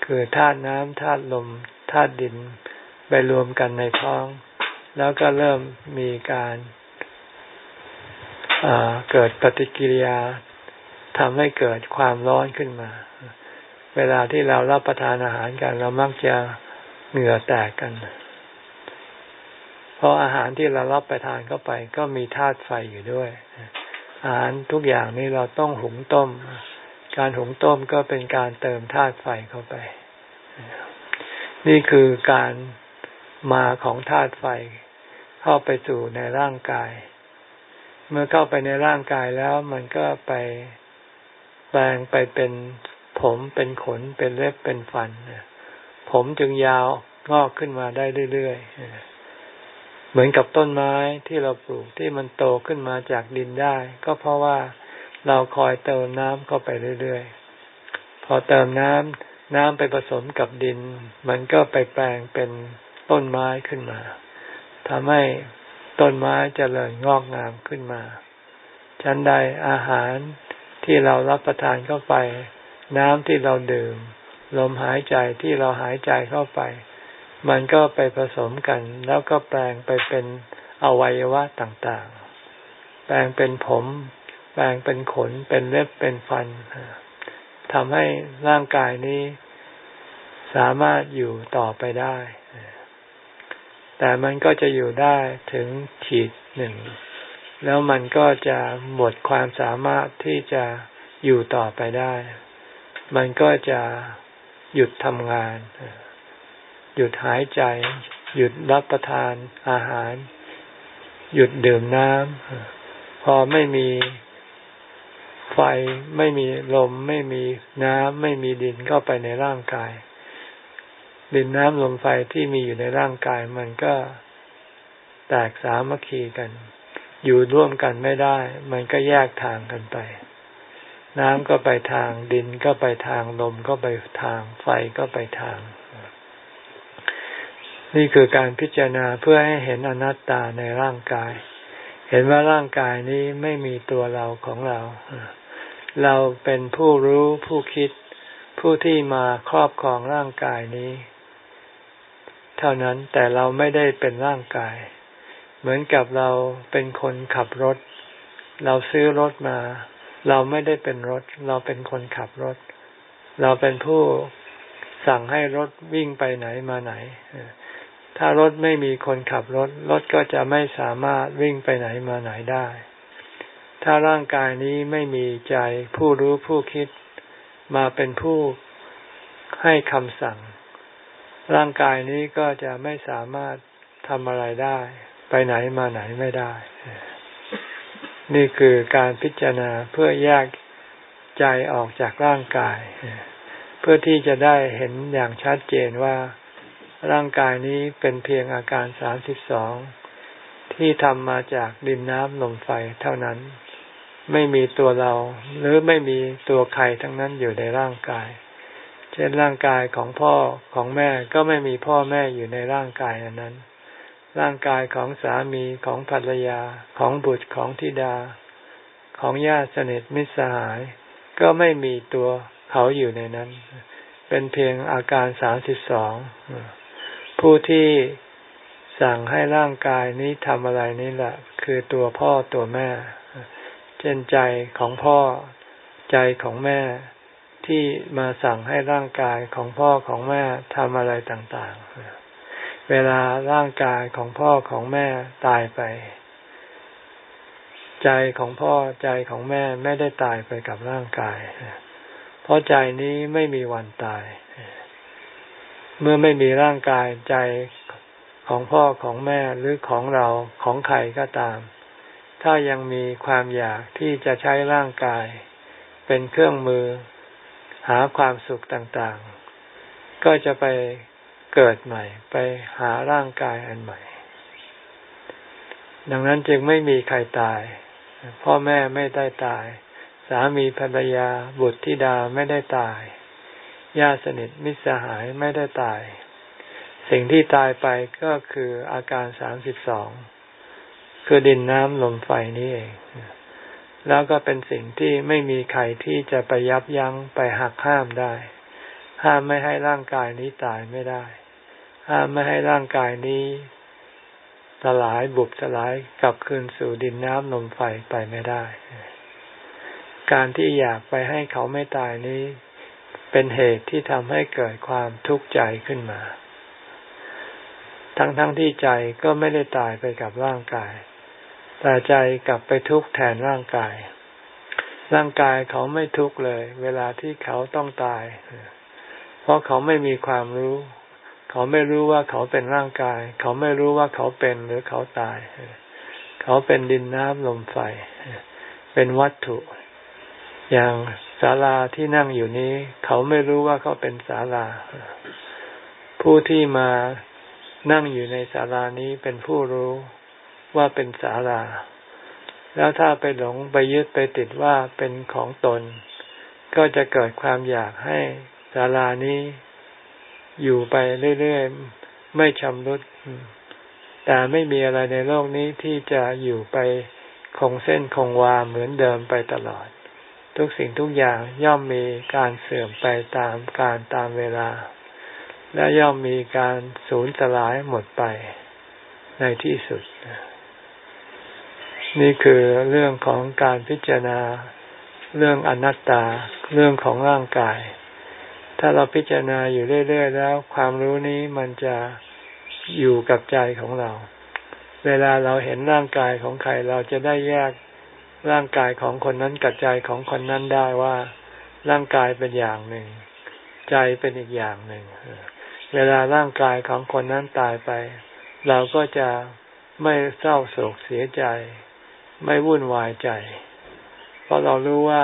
[SPEAKER 1] คือธาตุน้ำธาตุลมธาตุดินไปรวมกันในท้อง แล้วก็เริ่มมีการเกิดปฏิกิริยาทำให้เกิดความร้อนขึ้นมา เวลาที่เรารับประทานอาหารกันเรามักจะเหงื่อแตกกัน เพราะอาหารที่เรารับประทานเข้าไป ก็มีธาตุไฟอยู่ด้วย อาหารทุกอย่างนี้เราต้องหุงต้ม การหุงต้มก็เป็นการเติมธาตุไฟเข้าไป นี่คือการ มาของธาตุไฟ เข้าไปสู่ในร่างกาย เมื่อเข้าไปในร่างกายแล้วมันก็ไปแปลงไปเป็นผมเป็นขนเป็นเล็บเป็นฟันผมจึงยาวงอกขึ้นมาได้เรื่อยๆเหมือนกับต้นไม้ที่เราปลูกที่มันโตขึ้นมาจากดินได้ ก็เพราะว่าเราคอยเติมน้ำเข้าไปเรื่อยๆ พอเติมน้ำน้ำไปผสมกับดิน มันก็ไปแปลงเป็น ต้นไม้ขึ้นมาทำให้ต้นไม้เจริญงอกงามขึ้นมา ชั้นใดอาหารที่เรารับประทานเข้าไป น้ำที่เราดื่ม ลมหายใจที่เราหายใจเข้าไป มันก็ไปผสมกัน แล้วก็แปลงไปเป็นอวัยวะต่างๆ แปลงเป็นผม แปลงเป็นขน เป็นเล็บ เป็นฟันทำให้ร่างกายนี้สามารถอยู่ต่อไปได้ แต่มันก็จะอยู่ได้ถึงขีดหนึ่ง แล้วมันก็จะหมดความสามารถที่จะอยู่ต่อไปได้ มันก็จะหยุดทำงาน หยุดหายใจ หยุดรับประทานอาหาร หยุดดื่มน้ำ พอไม่มีไฟ ไม่มีลม ไม่มีน้ำ ไม่มีดินเข้าไปในร่างกาย ดินน้ำลมไฟที่มีอยู่ในร่างกายมันก็แตกสามัคคีกัน อยู่ร่วมกันไม่ได้ มันก็แยกทางกันไป น้ำก็ไปทาง ดินก็ไปทางลมก็ไปทาง ไฟก็ไปทาง นี่คือการพิจารณาเพื่อให้เห็นอนัตตาในร่างกาย เห็นว่าร่างกายนี้ไม่มีตัวเราของเรา เราเป็นผู้รู้ผู้คิดผู้ที่มาครอบครองร่างกายนี้ เท่านั้นแต่เราไม่ได้เป็นร่างกาย เหมือนกับเราเป็นคนขับรถ เราซื้อรถมา เราไม่ได้เป็นรถ เราเป็นคนขับรถ เราเป็นผู้สั่งให้รถวิ่งไปไหนมาไหน ถ้ารถไม่มีคนขับรถ รถก็จะไม่สามารถวิ่งไปไหนมาไหนได้ ถ้าร่างกายนี้ไม่มีใจผู้รู้ผู้คิดมาเป็นผู้ให้คำสั่ง ร่างกายนี้ก็จะไม่สามารถทำอะไรได้ ไปไหนมาไหนไม่ได้ นี่คือการพิจารณาเพื่อแยกใจออกจากร่างกาย เพื่อที่จะได้เห็นอย่างชัดเจนว่าร่างกายนี้เป็นเพียงอาการสามสิบสองที่ทำมาจากดินน้ำลมไฟเท่านั้น ไม่มีตัวเรา หรือไม่มีตัวใครทั้งนั้นอยู่ในร่างกาย เช่นร่างกายของพ่อของแม่ก็ไม่มีพ่อแม่อยู่ในร่างกายอันนั้น ร่างกายของสามีของภรรยาของบุตรของธิดา ของญาติสนิทมิตรสหาย ก็ไม่มีตัวเขาอยู่ในนั้น เป็นเพียงอาการสามสิบสองผู้ที่สั่งให้ร่างกายนี้ทำอะไรนี่แหละ คือตัวพ่อตัวแม่ เช่นใจของพ่อ ใจของแม่ ที่มาสั่งให้ร่างกายของพ่อของแม่ทำอะไรต่างๆ เวลาร่างกายของพ่อของแม่ตายไป ใจของพ่อใจของแม่ไม่ได้ตายไปกับร่างกาย เพราะใจนี้ไม่มีวันตาย เมื่อไม่มีร่างกายใจของพ่อของแม่หรือของเราของใครก็ตาม ถ้ายังมีความอยากที่จะใช้ร่างกาย เป็นเครื่องมือ หาความสุขต่างๆ ก็จะไปเกิดใหม่ ไปหาร่างกายอันใหม่ ดังนั้นจึงไม่มีใครตาย พ่อแม่ไม่ได้ตาย สามีภรรยาบุตรธิดาไม่ได้ตายญาติสนิทมิตรสหายไม่ได้ตาย สิ่งที่ตายไปก็คืออาการสามสิบสองคือดินน้ำลมไฟนี้เอง แล้วก็เป็นสิ่งที่ไม่มีใครที่จะไปยับยั้งไปหักห้ามได้ ห้ามไม่ให้ร่างกายนี้ตายไม่ได้ ห้ามไม่ให้ร่างกายนี้สลายบุบสลายกลับคืนสู่ดินน้ำลมไฟไปไม่ได้ การที่อยากไปให้เขาไม่ตายนี้ เป็นเหตุที่ทำให้เกิดความทุกข์ใจขึ้นมา ทั้งๆทที่ใจก็ไม่ได้ตายไปกับร่างกาย แต่ใจกลับไปทุกข์แทนร่างกาย ร่างกายเขาไม่ทุกข์เลย เวลาที่เขาต้องตาย เพราะเขาไม่มีความรู้ เขาไม่รู้ว่าเขาเป็นร่างกาย เขาไม่รู้ว่าเขาเป็นหรือเขาตาย เขาเป็นดินน้ำลมไฟ เป็นวัตถุ อย่างศาลาที่นั่งอยู่นี้ เขาไม่รู้ว่าเขาเป็นศาลา ผู้ที่มานั่งอยู่ในศาลานี้เป็นผู้รู้ ว่าเป็นศาลา แล้วถ้าไปหลงไปยึดไปติดว่าเป็นของตน ก็จะเกิดความอยากให้ศาลานี้อยู่ไปเรื่อยๆ ไม่ชำรุด แต่ไม่มีอะไรในโลกนี้ที่จะอยู่ไปคงเส้นคงวาเหมือนเดิมไปตลอด ทุกสิ่งทุกอย่างย่อมมีการเสื่อมไปตามการตามเวลา และย่อมมีการสูญสลายหมดไปในที่สุด นี่คือเรื่องของการพิจารณาเรื่องอนัตตาเรื่องของร่างกาย ถ้าเราพิจารณาอยู่เรื่อย ๆ แล้ว ความรู้นี้มันจะอยู่กับใจของเรา เวลาเราเห็นร่างกายของใครเราจะได้แยกร่างกายของคนนั้นกับใจของคนนั้นได้ว่า ร่างกายเป็นอย่างหนึ่ง ใจเป็นอีกอย่างหนึ่ง เวลาร่างกายของคนนั้นตายไป เราก็จะไม่เศร้าโศกเสียใจ ไม่วุ่นวายใจ เพราะเรารู้ว่า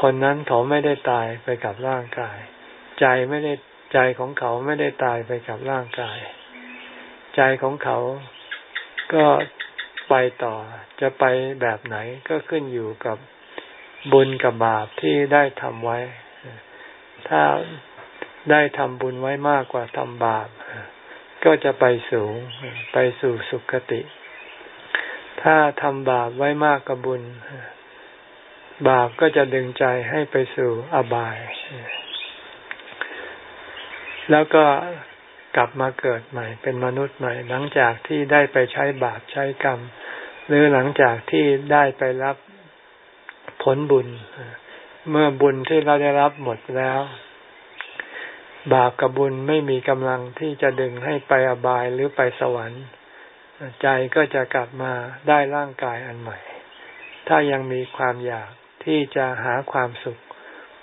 [SPEAKER 1] คนนั้นเขาไม่ได้ตายไปกับร่างกาย ใจไม่ได้ใจของเขาไม่ได้ตายไปกับร่างกาย ใจของเขาก็ไปต่อจะไปแบบไหนก็ขึ้นอยู่กับบุญกับบาปที่ได้ทำไว้ ถ้าได้ทำบุญไว้มากกว่าทำบาป ก็จะไปสูงไปสู่สุคติ ถ้าทำบาปไว้มากกว่าบุญ บาปก็จะดึงใจให้ไปสู่อบาย แล้วก็กลับมาเกิดใหม่ เป็นมนุษย์ใหม่ หลังจากที่ได้ไปใช้บาปใช้กรรม หรือหลังจากที่ได้ไปรับผลบุญ เมื่อบุญที่เราได้รับหมดแล้ว บาปกับบุญไม่มีกำลังที่จะดึงให้ไปอบายหรือไปสวรรค์ ใจก็จะกลับมาได้ร่างกายอันใหม่ ถ้ายังมีความอยากที่จะหาความสุข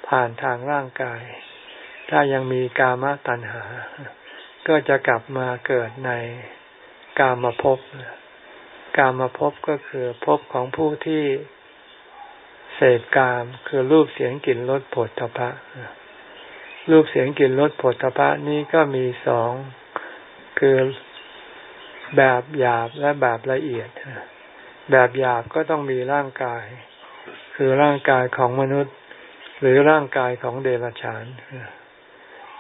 [SPEAKER 1] ผ่านทางร่างกาย ถ้ายังมีกามตัณหา ก็จะกลับมาเกิดในกามภพกามภพก็คือภพของผู้ที่เสพกามคือรูปเสียงกลิ่นรสผลทพะรูปเสียงกลิ่นรสผลทพะนี้ก็มีสองคือ แบบหยาบและแบบละเอียด แบบหยาบก็ต้องมีร่างกาย คือร่างกายของมนุษย์ หรือร่างกายของเดรัจฉาน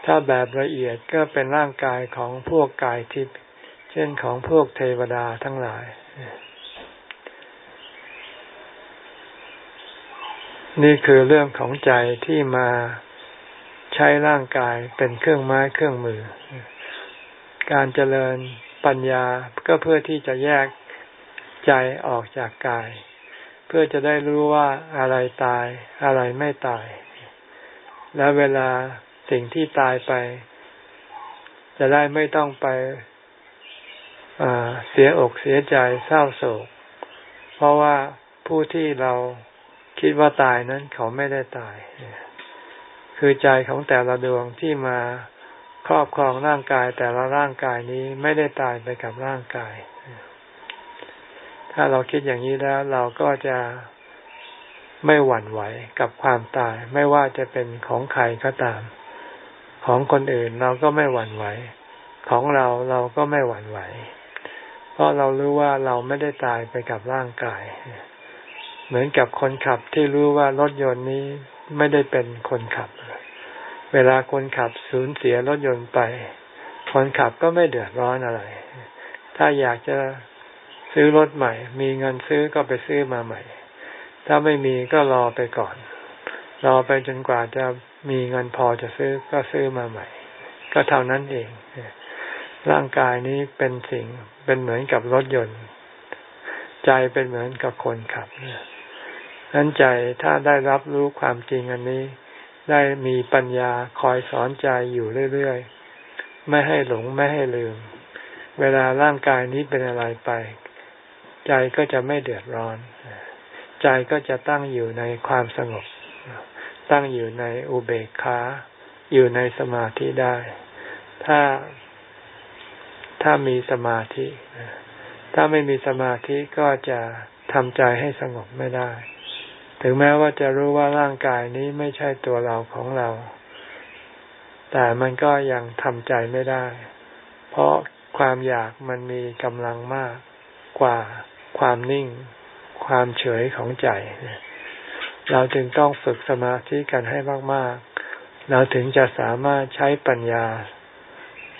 [SPEAKER 1] ถ้าแบบละเอียดก็เป็นร่างกายของพวกกายทิพย์ เช่นของพวกเทวดาทั้งหลาย นี่คือเรื่องของใจที่มาใช้ร่างกายเป็นเครื่องไม้เครื่องมือ การเจริญ ปัญญาก็เพื่อที่จะแยกใจออกจากกาย เพื่อจะได้รู้ว่าอะไรตายอะไรไม่ตาย และเวลาสิ่งที่ตายไป จะได้ไม่ต้องไปเสียอกเสียใจเศร้าโศก เพราะว่าผู้ที่เราคิดว่าตายนั้นเขาไม่ได้ตาย คือใจของแต่ละดวงที่มา ครอบครองร่างกายแต่ละร่างกายนี้ไม่ได้ตายไปกับร่างกาย ถ้าเราคิดอย่างนี้แล้วเราก็จะไม่หวั่นไหวกับความตาย ไม่ว่าจะเป็นของใครก็ตาม ของคนอื่นเราก็ไม่หวั่นไหว ของเราเราก็ไม่หวั่นไหว เพราะเรารู้ว่าเราไม่ได้ตายไปกับร่างกาย เหมือนกับคนขับที่รู้ว่ารถยนต์นี้ไม่ได้เป็นคนขับเเวลาคนขับสูญเสียรถยนต์ไป คนขับก็ไม่เดือดร้อนอะไร ถ้าอยากจะซื้อรถใหม่ มีเงินซื้อก็ไปซื้อมาใหม่ ถ้าไม่มีก็รอไปก่อน รอไปจนกว่าจะมีเงินพอจะซื้อก็ซื้อมาใหม่ ก็เท่านั้นเอง ร่างกายนี้เป็นสิ่งเป็นเหมือนกับรถยนต์ ใจเป็นเหมือนกับคนขับนั้นใจถ้าได้รับรู้ความจริงอันนี้ ได้มีปัญญาคอยสอนใจอยู่เรื่อยๆ ไม่ให้หลงไม่ให้ลืม เวลาร่างกายนี้เป็นอะไรไป ใจก็จะไม่เดือดร้อน ใจก็จะตั้งอยู่ในความสงบ ตั้งอยู่ในอุเบกขาอยู่ในสมาธิได้ ถ้า ถ้ามีสมาธิ ถ้าไม่มีสมาธิก็จะทำใจให้สงบไม่ได้ ถึงแม้ว่าจะรู้ว่าร่างกายนี้ไม่ใช่ตัวเราของเรา แต่มันก็ยังทำใจไม่ได้ เพราะความอยากมันมีกำลังมากกว่าความนิ่ง ความเฉยของใจ เราจึงต้องฝึกสมาธิกันให้มาก ๆ เราถึงจะสามารถใช้ปัญญา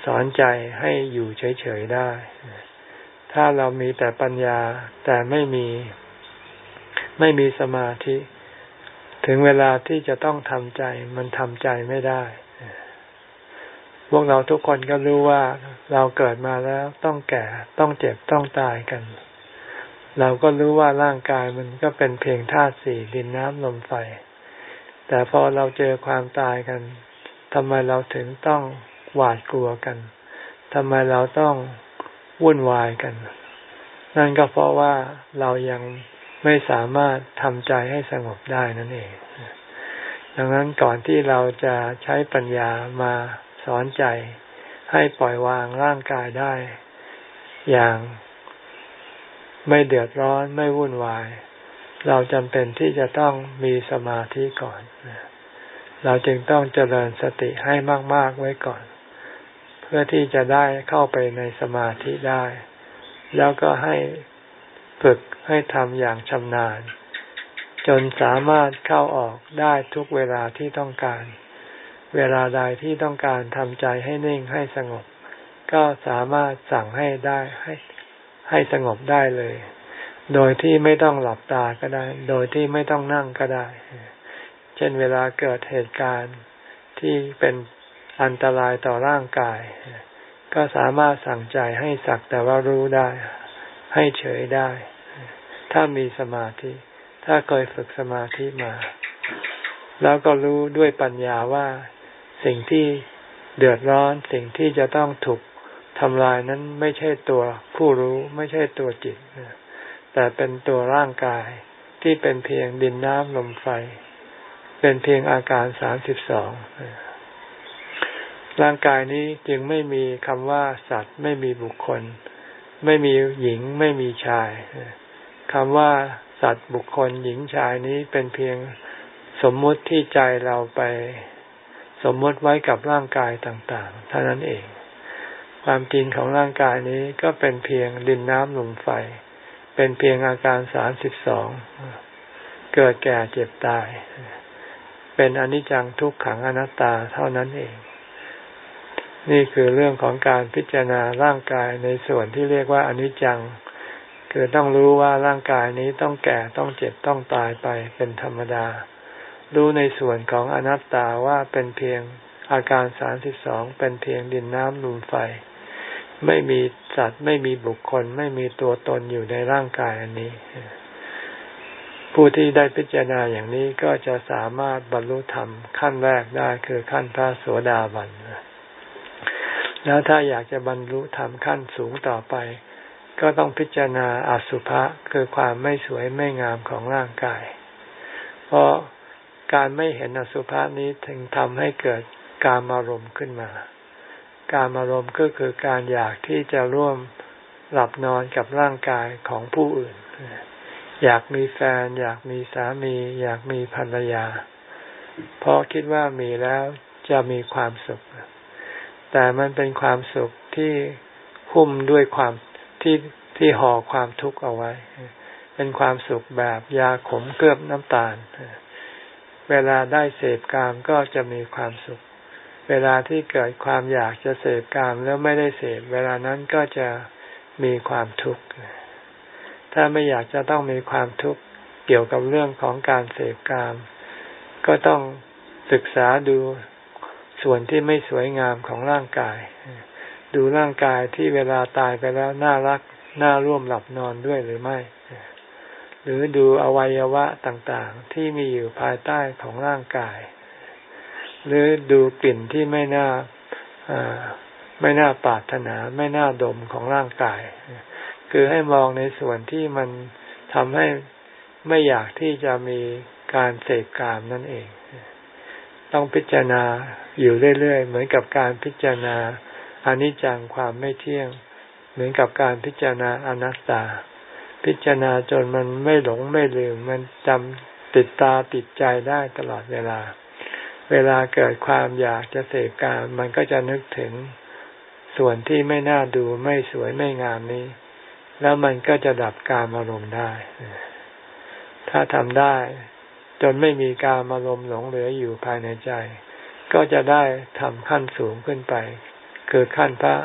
[SPEAKER 1] สอนใจให้อยู่เฉย ๆ ได้ ถ้าเรามีแต่ปัญญาแต่ไม่มี ไม่มีสมาธิ ถึงเวลาที่จะต้องทำใจ มันทำใจไม่ได้ พวกเราทุกคนก็รู้ว่าเราเกิดมาแล้วต้องแก่ ต้องเจ็บ ต้องตายกัน เราก็รู้ว่าร่างกายมันก็เป็นเพียงธาตุสี่ดินน้ำลมไฟ แต่พอเราเจอความตายกันทำไมเราถึงต้องหวาดกลัวกันทำไมเราต้องวุ่นวายกัน นั่นก็เพราะว่าเรายัง ไม่สามารถทำใจให้สงบได้นั่นเอง ดังนั้นก่อนที่เราจะใช้ปัญญามาสอนใจ ให้ปล่อยวางร่างกายได้ อย่างไม่เดือดร้อนไม่วุ่นวาย เราจำเป็นที่จะต้องมีสมาธิก่อน เราจึงต้องเจริญสติให้มาก ๆไว้ก่อน เพื่อที่จะได้เข้าไปในสมาธิได้ แล้วก็ให้ ฝึกให้ทำอย่างชำนาญ จนสามารถเข้าออกได้ทุกเวลาที่ต้องการ เวลาใดที่ต้องการทำใจให้นิ่งให้สงบ ก็สามารถสั่งให้ได้ให้ให้สงบได้เลย โดยที่ไม่ต้องหลับตาก็ได้ โดยที่ไม่ต้องนั่งก็ได้ เช่นเวลาเกิดเหตุการณ์ที่เป็นอันตรายต่อร่างกาย ก็สามารถสั่งใจให้สักแต่ว่ารู้ได้ ให้เฉยได้ ถ้ามีสมาธิ ถ้าเคยฝึกสมาธิมา แล้วก็รู้ด้วยปัญญาว่าสิ่งที่เดือดร้อนสิ่งที่จะต้องถูกทำลายนั้นไม่ใช่ตัวผู้รู้ไม่ใช่ตัวจิต แต่เป็นตัวร่างกายที่เป็นเพียงดินน้ำลมไฟ เป็นเพียงอาการสามสิบสองร่างกายนี้จึงไม่มีคำว่าสัตว์ไม่มีบุคคล ไม่มีหญิงไม่มีชายคำว่าสัตว์บุคคลหญิงชายนี้เป็นเพียงสมมติที่ใจเราไปสมมติไว้กับร่างกายต่างๆเท่านั้นเอง ความจริงของร่างกายนี้ก็เป็นเพียงดินน้ำลมไฟ เป็นเพียงอาการสามสิบสองเกิดแก่เจ็บตาย เป็นอนิจจังทุกขังอนัตตาเท่านั้นเอง นี่คือเรื่องของการพิจารณาร่างกายในส่วนที่เรียกว่าอนิจจัง คือต้องรู้ว่าร่างกายนี้ต้องแก่ต้องเจ็บต้องตายไปเป็นธรรมดา รู้ในส่วนของอนัตตาว่าเป็นเพียงอาการสามสิบสองเป็นเพียงดินน้ำลมไฟ ไม่มีสัตว์ไม่มีบุคคล ไม่มีตัวตนอยู่ในร่างกายอันนี้ ผู้ที่ได้พิจารณาอย่างนี้ก็จะสามารถบรรลุธรรมขั้นแรกได้คือขั้นพระโสดาบัน แล้วถ้าอยากจะบรรลุธรรมขั้นสูงต่อไป ก็ต้องพิจารณาอสุภะคือความไม่สวยไม่งามของร่างกาย เพราะการไม่เห็นอสุภะนี้ถึงทำให้เกิดการอารมณ์ขึ้นมา การอารมณ์ก็คือการอยากที่จะร่วมหลับนอนกับร่างกายของผู้อื่น อยากมีแฟน อยากมีสามี อยากมีภรรยา เพราะคิดว่ามีแล้วจะมีความสุข แต่มันเป็นความสุขที่หุ้มด้วยความที่ที่ห่อความทุกข์เอาไว้ เป็นความสุขแบบยาขมเกลือบน้ำตาล เวลาได้เสพกามก็จะมีความสุข เวลาที่เกิดความอยากจะเสพกามแล้วไม่ได้เสพ เวลานั้นก็จะมีความทุกข์ ถ้าไม่อยากจะต้องมีความทุกข์เกี่ยวกับเรื่องของการเสพกาม ก็ต้องศึกษาดู ส่วนที่ไม่สวยงามของร่างกาย ดูร่างกายที่เวลาตายไปแล้วน่ารักน่าร่วมหลับนอนด้วยหรือไม่ หรือดูอวัยวะต่างๆ ที่มีอยู่ภายใต้ของร่างกาย หรือดูกลิ่นที่ไม่น่าไม่น่าปรารถนาไม่น่าดมของร่างกาย คือให้มองในส่วนที่มันทำให้ไม่อยากที่จะมีการเสพกามนั่นเอง ต้องพิจารณาอยู่เรื่อยๆ เหมือนกับการพิจารณาอนิจจังความไม่เที่ยง เหมือนกับการพิจารณาอนัตตา พิจารณาจนมันไม่หลงไม่ลืม มันจำติดตาติดใจได้ตลอดเวลา เวลาเกิดความอยากจะเสพกามมันก็จะนึกถึงส่วนที่ไม่น่าดูไม่สวยไม่งามนี้ แล้วมันก็จะดับกามอารมณ์ได้ ถ้าทำได้ จนไม่มีการอารมณ์หลงเหลืออยู่ภายในใจ ก็จะได้ทำขั้นสูงขึ้นไป คือขั้นพระ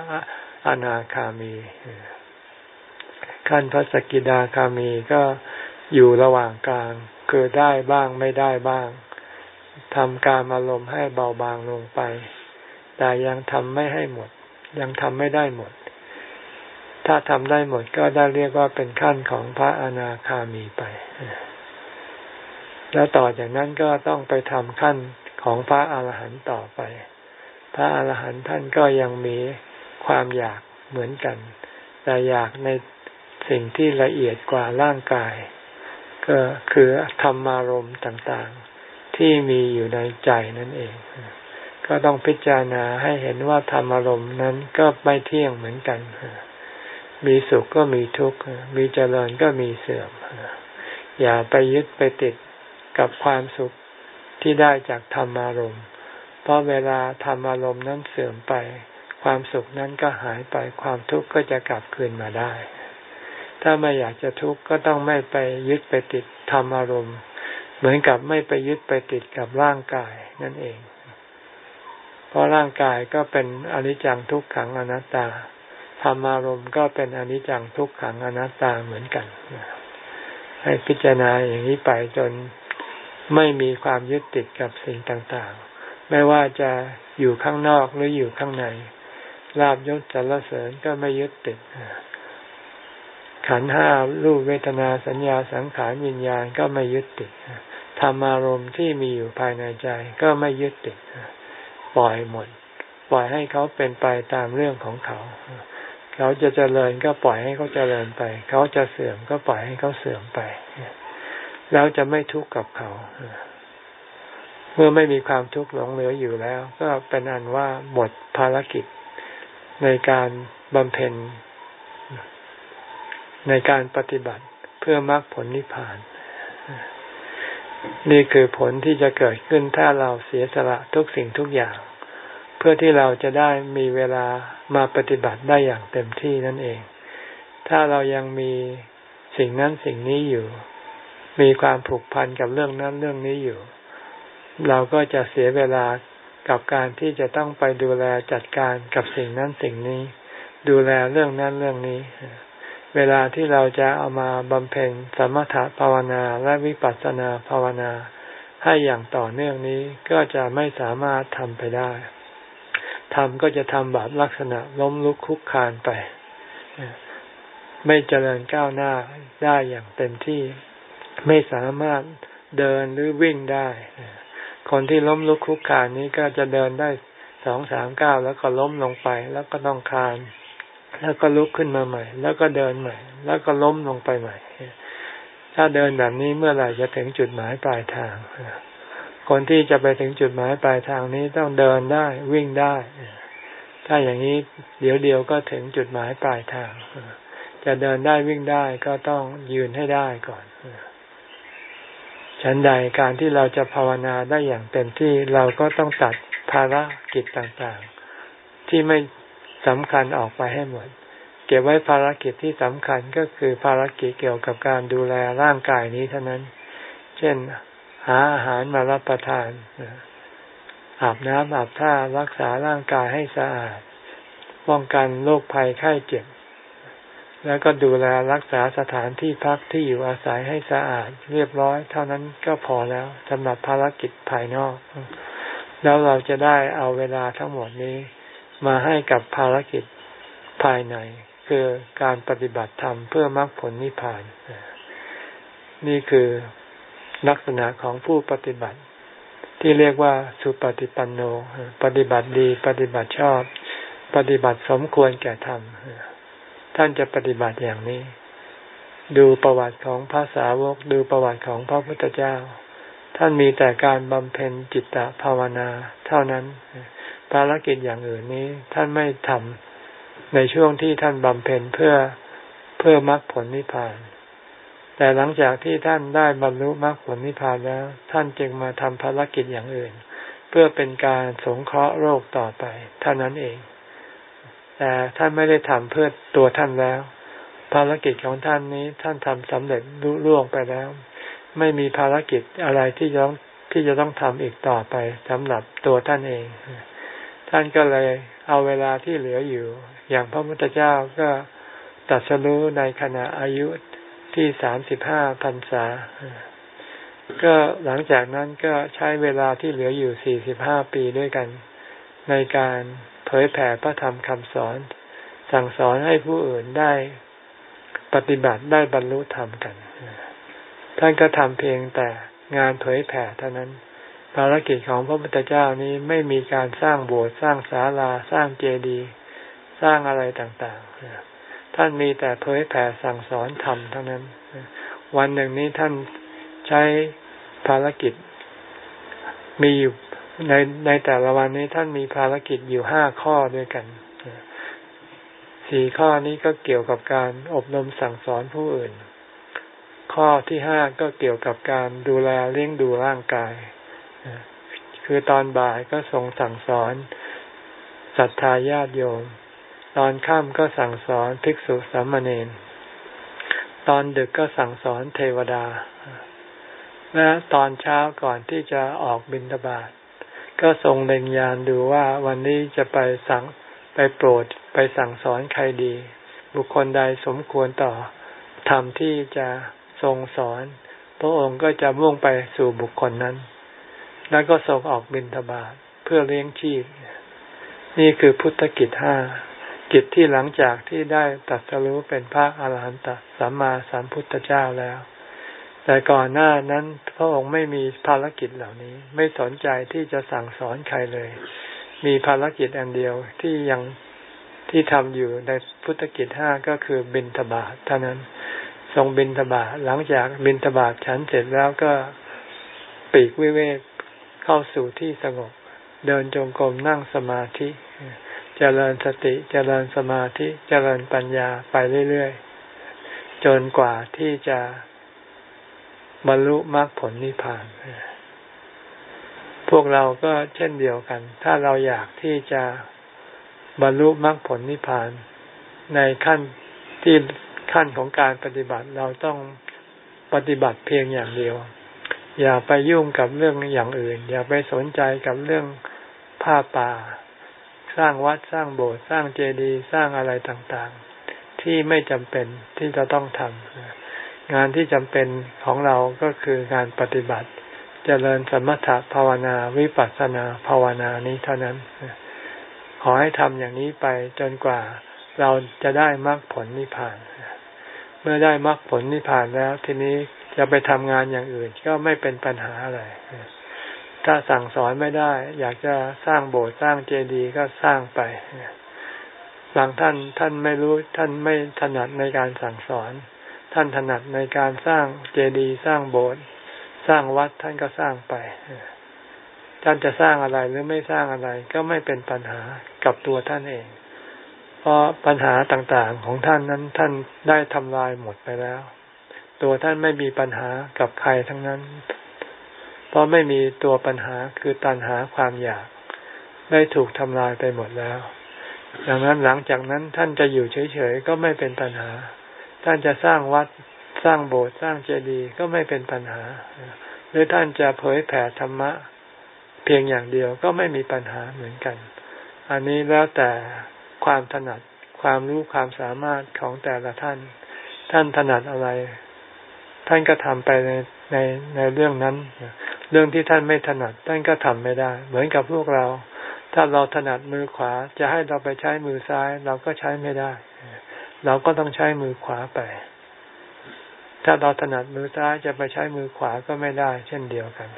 [SPEAKER 1] อนาคามี ขั้นพระสกิดาคามีก็อยู่ระหว่างกลางคือได้บ้างไม่ได้บ้างทำการอารมณ์ให้เบาบางลงไป แต่ยังทำไม่ให้หมด ยังทำไม่ได้หมด ถ้าทำได้หมดก็ได้เรียกว่าเป็นขั้นของพระอนาคามีไป แล้วต่อจากนั้นก็ต้องไปทำขั้นของพระอาหารหันต์ต่อไป พระอาหารหันต์ท่านก็ยังมีความอยากเหมือนกัน แต่อยากในสิ่งที่ละเอียดกว่าร่างกาย ก็คือธรรมารมณ์ต่างๆ ที่มีอยู่ในใจนั่นเอง ก็ต้องพิจารณาให้เห็นว่าธรรมารมณ์นั้นก็ไม่เที่ยงเหมือนกัน มีสุขก็มีทุกข์ มีเจริญก็มีเสื่อม อย่าไปยึดไปติด กับความสุขที่ได้จากธรรมารมณ์ เพราะเวลาธรรมารมณ์นั้นเสื่อมไป ความสุขนั้นก็หายไปความทุกข์ก็จะกลับคืนมาได้ ถ้าไม่อยากจะทุกข์ก็ต้องไม่ไปยึดไปติดธรรมารมณ์ เหมือนกับไม่ไปยึดไปติดกับร่างกายนั่นเอง เพราะร่างกายก็เป็นอนิจจังทุกขังอนัตตาธรรมารมณ์ก็เป็นอนิจจังทุกขังอนัตตาเหมือนกัน ให้พิจารณาอย่างนี้ไปจน ไม่มีความยึดติดกับสิ่งต่างๆ ไม่ว่าจะอยู่ข้างนอกหรืออยู่ข้างในลาบยศสรรเสริญก็ไม่ยึดติด ขันห้ารูปเวทนาสัญญาสังขารวิญญาณก็ไม่ยึดติดธรรมารมณ์ที่มีอยู่ภายในใจก็ไม่ยึดติด ปล่อยหมด ปล่อยให้เขาเป็นไปตามเรื่องของเขา เขาจะเจริญก็ปล่อยให้เขาเจริญไป เขาจะเสื่อมก็ปล่อยให้เขาเสื่อมไป แล้วจะไม่ทุกข์กับเขา เมื่อไม่มีความทุกข์หลงเหลืออยู่แล้ว ก็เป็นอันว่าหมดภารกิจในการบำเพ็ญ ในการปฏิบัติเพื่อมรรคผลนิพพาน นี่คือผลที่จะเกิดขึ้นถ้าเราเสียสละทุกสิ่งทุกอย่าง เพื่อที่เราจะได้มีเวลามาปฏิบัติได้อย่างเต็มที่นั่นเอง ถ้าเรายังมีสิ่งนั้นสิ่งนี้อยู่ มีความผูกพันกับเรื่องนั้นเรื่องนี้อยู่ เราก็จะเสียเวลากับการที่จะต้องไปดูแลจัดการกับสิ่งนั้นสิ่งนี้ ดูแลเรื่องนั้นเรื่องนี้ เวลาที่เราจะเอามาบำเพ็ญสมถภาวนาและวิปัสสนาภาวนาให้อย่างต่อเนื่องนี้ก็จะไม่สามารถทำไปได้ทำก็จะทำแบบลักษณะล้มลุกคุกคานไป ไม่เจริญก้าวหน้าได้อย่างเต็มที่ ไม่สามารถเดินหรือวิ่งได้ คนที่ล้มลุกคุกคานนี้ก็จะเดินได้สองสามก้าวแล้วก็ล้มลงไป แล้วก็ต้องคานแล้วก็ลุกขึ้นมาใหม่ แล้วก็เดินใหม่ แล้วก็ล้มลงไปใหม่ ถ้าเดินแบบนี้เมื่อไหร่จะถึงจุดหมายปลายทาง คนที่จะไปถึงจุดหมายปลายทางนี้ต้องเดินได้วิ่งได้ ถ้าอย่างนี้เดี๋ยวเดียวก็ถึงจุดหมายปลายทาง จะเดินได้วิ่งได้ก็ต้องยืนให้ได้ก่อน ฉันใดการที่เราจะภาวนาได้อย่างเต็มที่เราก็ต้องตัดภารกิจต่างๆ ที่ไม่สำคัญออกไปให้หมด เก็บไว้ภารกิจที่สำคัญก็คือภารกิจเกี่ยวกับการดูแลร่างกายนี้เท่านั้น เช่นหาอาหารมารับประทาน อาบน้ำอาบท่ารักษาร่างกายให้สะอาด ป้องกันโรคภัยไข้เจ็บ แล้วก็ดูแลรักษาสถานที่พักที่อยู่อาศัยให้สะอาดเรียบร้อย เท่านั้นก็พอแล้วสำหรับภารกิจภายนอก แล้วเราจะได้เอาเวลาทั้งหมดนี้ มาให้กับภารกิจภายในคือการปฏิบัติธรรมเพื่อมรรคผลนิพพาน นี่คือลักษณะของผู้ปฏิบัติ ที่เรียกว่าสุปฏิปันโน ปฏิบัติดี ปฏิบัติชอบ ปฏิบัติสมควรแก่ธรรม ท่านจะปฏิบัติอย่างนี้ ดูประวัติของพระสาวก ดูประวัติของพระพุทธเจ้า ท่านมีแต่การบำเพ็ญจิตตภาวนา เท่านั้น ภารกิจอย่างอื่นนี้ ท่านไม่ทำในช่วงที่ท่านบำเพ็ญเพื่อเพื่อมรรคผลนิพพาน แต่หลังจากที่ท่านได้บรรลุมรรคผลนิพพานแล้ว ท่านจึงมาทำภารกิจอย่างอื่น เพื่อเป็นการสงเคราะห์โรคต่อไป เท่านั้นเอง แต่ท่านไม่ได้ทำเพื่อตัวท่านแล้ว ภารกิจของท่านนี้ท่านทำสำเร็จรุ่ล่วงไปแล้ว ไม่มีภารกิจอะไรที่จะต้องที่จะต้องทำอีกต่อไปสำหรับตัวท่านเอง ท่านก็เลยเอาเวลาที่เหลืออยู่ อย่างพระพุทธเจ้าก็ตัดสรู้ในขณะอายุที่สามสิบห้าพรรษา ก็หลังจากนั้นก็ใช้เวลาที่เหลืออยู่สี่สิบห้าปีด้วยกัน ในการ ยแผ่พระธรรมคำสอน สั่งสอนให้ผู้อื่นได้ปฏิบัติได้บรรลุธรรมกัน ท่านก็ทำเพียงแต่งานเผยแผ่เท่านั้น ภารกิจของพระพุทธเจ้านี้ไม่มีการสร้างโบสถ์สร้างศาลาสร้างเจดีย์สร้างอะไรต่างๆ ท่านมีแต่เผยแผ่สั่งสอนธรรมเท่านั้น วันหนึ่งนี้ท่านใช้ภารกิจมีอยู่ ในในแต่ละวันนี้ท่านมีภารกิจอยู่ห้าข้อด้วยกันสี่ข้อนี้ก็เกี่ยวกับการอบรมสั่งสอนผู้อื่น ข้อที่ห้าก็เกี่ยวกับการดูแลเลี้ยงดูร่างกาย คือตอนบ่ายก็ทรงสั่งสอนศรัทธาญาติโยม ตอนค่ำก็สั่งสอนภิกษุสามเณร ตอนดึกก็สั่งสอนเทวดา และตอนเช้าก่อนที่จะออกบิณฑบาต ก็ทรงเล็งยานดูว่าวันนี้จะไปสั่งไปโปรดไปสั่งสอนใครดี บุคคลใดสมควรต่อธรรมที่จะทรงสอน พระองค์ก็จะมุ่งไปสู่บุคคลนั้น แล้วก็ส่งออกบิณฑบาตเพื่อเลี้ยงชีพ นี่คือพุทธกิจห้ากิจที่หลังจากที่ได้ตัดสรู้เป็นพระอาหารหันตสัมมาสัมพุทธเจ้าแล้ว แต่ก่อนหน้านั้นพระองค์ไม่มีภารกิจเหล่านี้ ไม่สนใจที่จะสั่งสอนใครเลย มีภารกิจอันเดียวที่ยังที่ทำอยู่ในพุทธกิจห้าก็คือบินทบาทเท่านั้นทรงบินทบาทหลังจากบินทบาทฉันเสร็จแล้วก็ปีกวิเวกเข้าสู่ที่สงบ เดินจงกรมนั่งสมาธิจเจริญสติจเจริญสมาธิจเจริญปัญญาไปเรื่อยๆ จนกว่าที่จะ บรรลุมรรคผลนิพพาน พวกเราก็เช่นเดียวกัน ถ้าเราอยากที่จะบรรลุมรรคผลนิพพาน ในขั้นที่ขั้นของการปฏิบัติเราต้องปฏิบัติเพียงอย่างเดียว อย่าไปยุ่งกับเรื่องอย่างอื่น อย่าไปสนใจกับเรื่องผ้าป่า สร้างวัดสร้างโบสถ์สร้างเจดีย์สร้างอะไรต่างๆ ที่ไม่จำเป็นที่จะต้องทำ งานที่จำเป็นของเราก็คืองานปฏิบัติเจริญสมถะภาวนาวิปัสสนาภาวนานี้เท่านั้น ขอให้ทำอย่างนี้ไปจนกว่าเราจะได้มรรคผลนิพพาน เมื่อได้มรรคผลนิพพานแล้ว ทีนี้จะไปทำงานอย่างอื่นก็ไม่เป็นปัญหาอะไร ถ้าสั่งสอนไม่ได้ อยากจะสร้างโบสถ์สร้างเจดีย์ก็สร้างไปบางท่านท่านไม่รู้ท่านไม่ถนัดในการสั่งสอน ท่านถนัดในการสร้างเจดีย์สร้างโบสถ์สร้างวัดท่านก็สร้างไปท่านจะสร้างอะไรหรือไม่สร้างอะไรก็ไม่เป็นปัญหากับตัวท่านเอง เพราะปัญหาต่างๆของท่านนั้นท่านได้ทำลายหมดไปแล้ว ตัวท่านไม่มีปัญหากับใครทั้งนั้น เพราะไม่มีตัวปัญหาคือตัณหาความอยาก ได้ถูกทำลายไปหมดแล้ว ดังนั้นหลังจากนั้นท่านจะอยู่เฉยๆก็ไม่เป็นปัญหา ท่านจะสร้างวัดสร้างโบสถ์สร้างเจดีย์ก็ไม่เป็นปัญหา หรือท่านจะเผยแผ่ธรรมะ เพียงอย่างเดียวก็ไม่มีปัญหาเหมือนกัน อันนี้แล้วแต่ความถนัดความรู้ความสามารถของแต่ละท่าน ท่านถนัดอะไร ท่านก็ทำไปในในในเรื่องนั้น เรื่องที่ท่านไม่ถนัด ท่านก็ทำไม่ได้ เหมือนกับพวกเรา ถ้าเราถนัดมือขวา จะให้เราไปใช้มือซ้าย เราก็ใช้ไม่ได้ เราก็ต้องใช้มือขวาไป ถ้าเราถนัดมือซ้ายจะไปใช้มือขวาก็ไม่ได้ เช่นเดียวกัน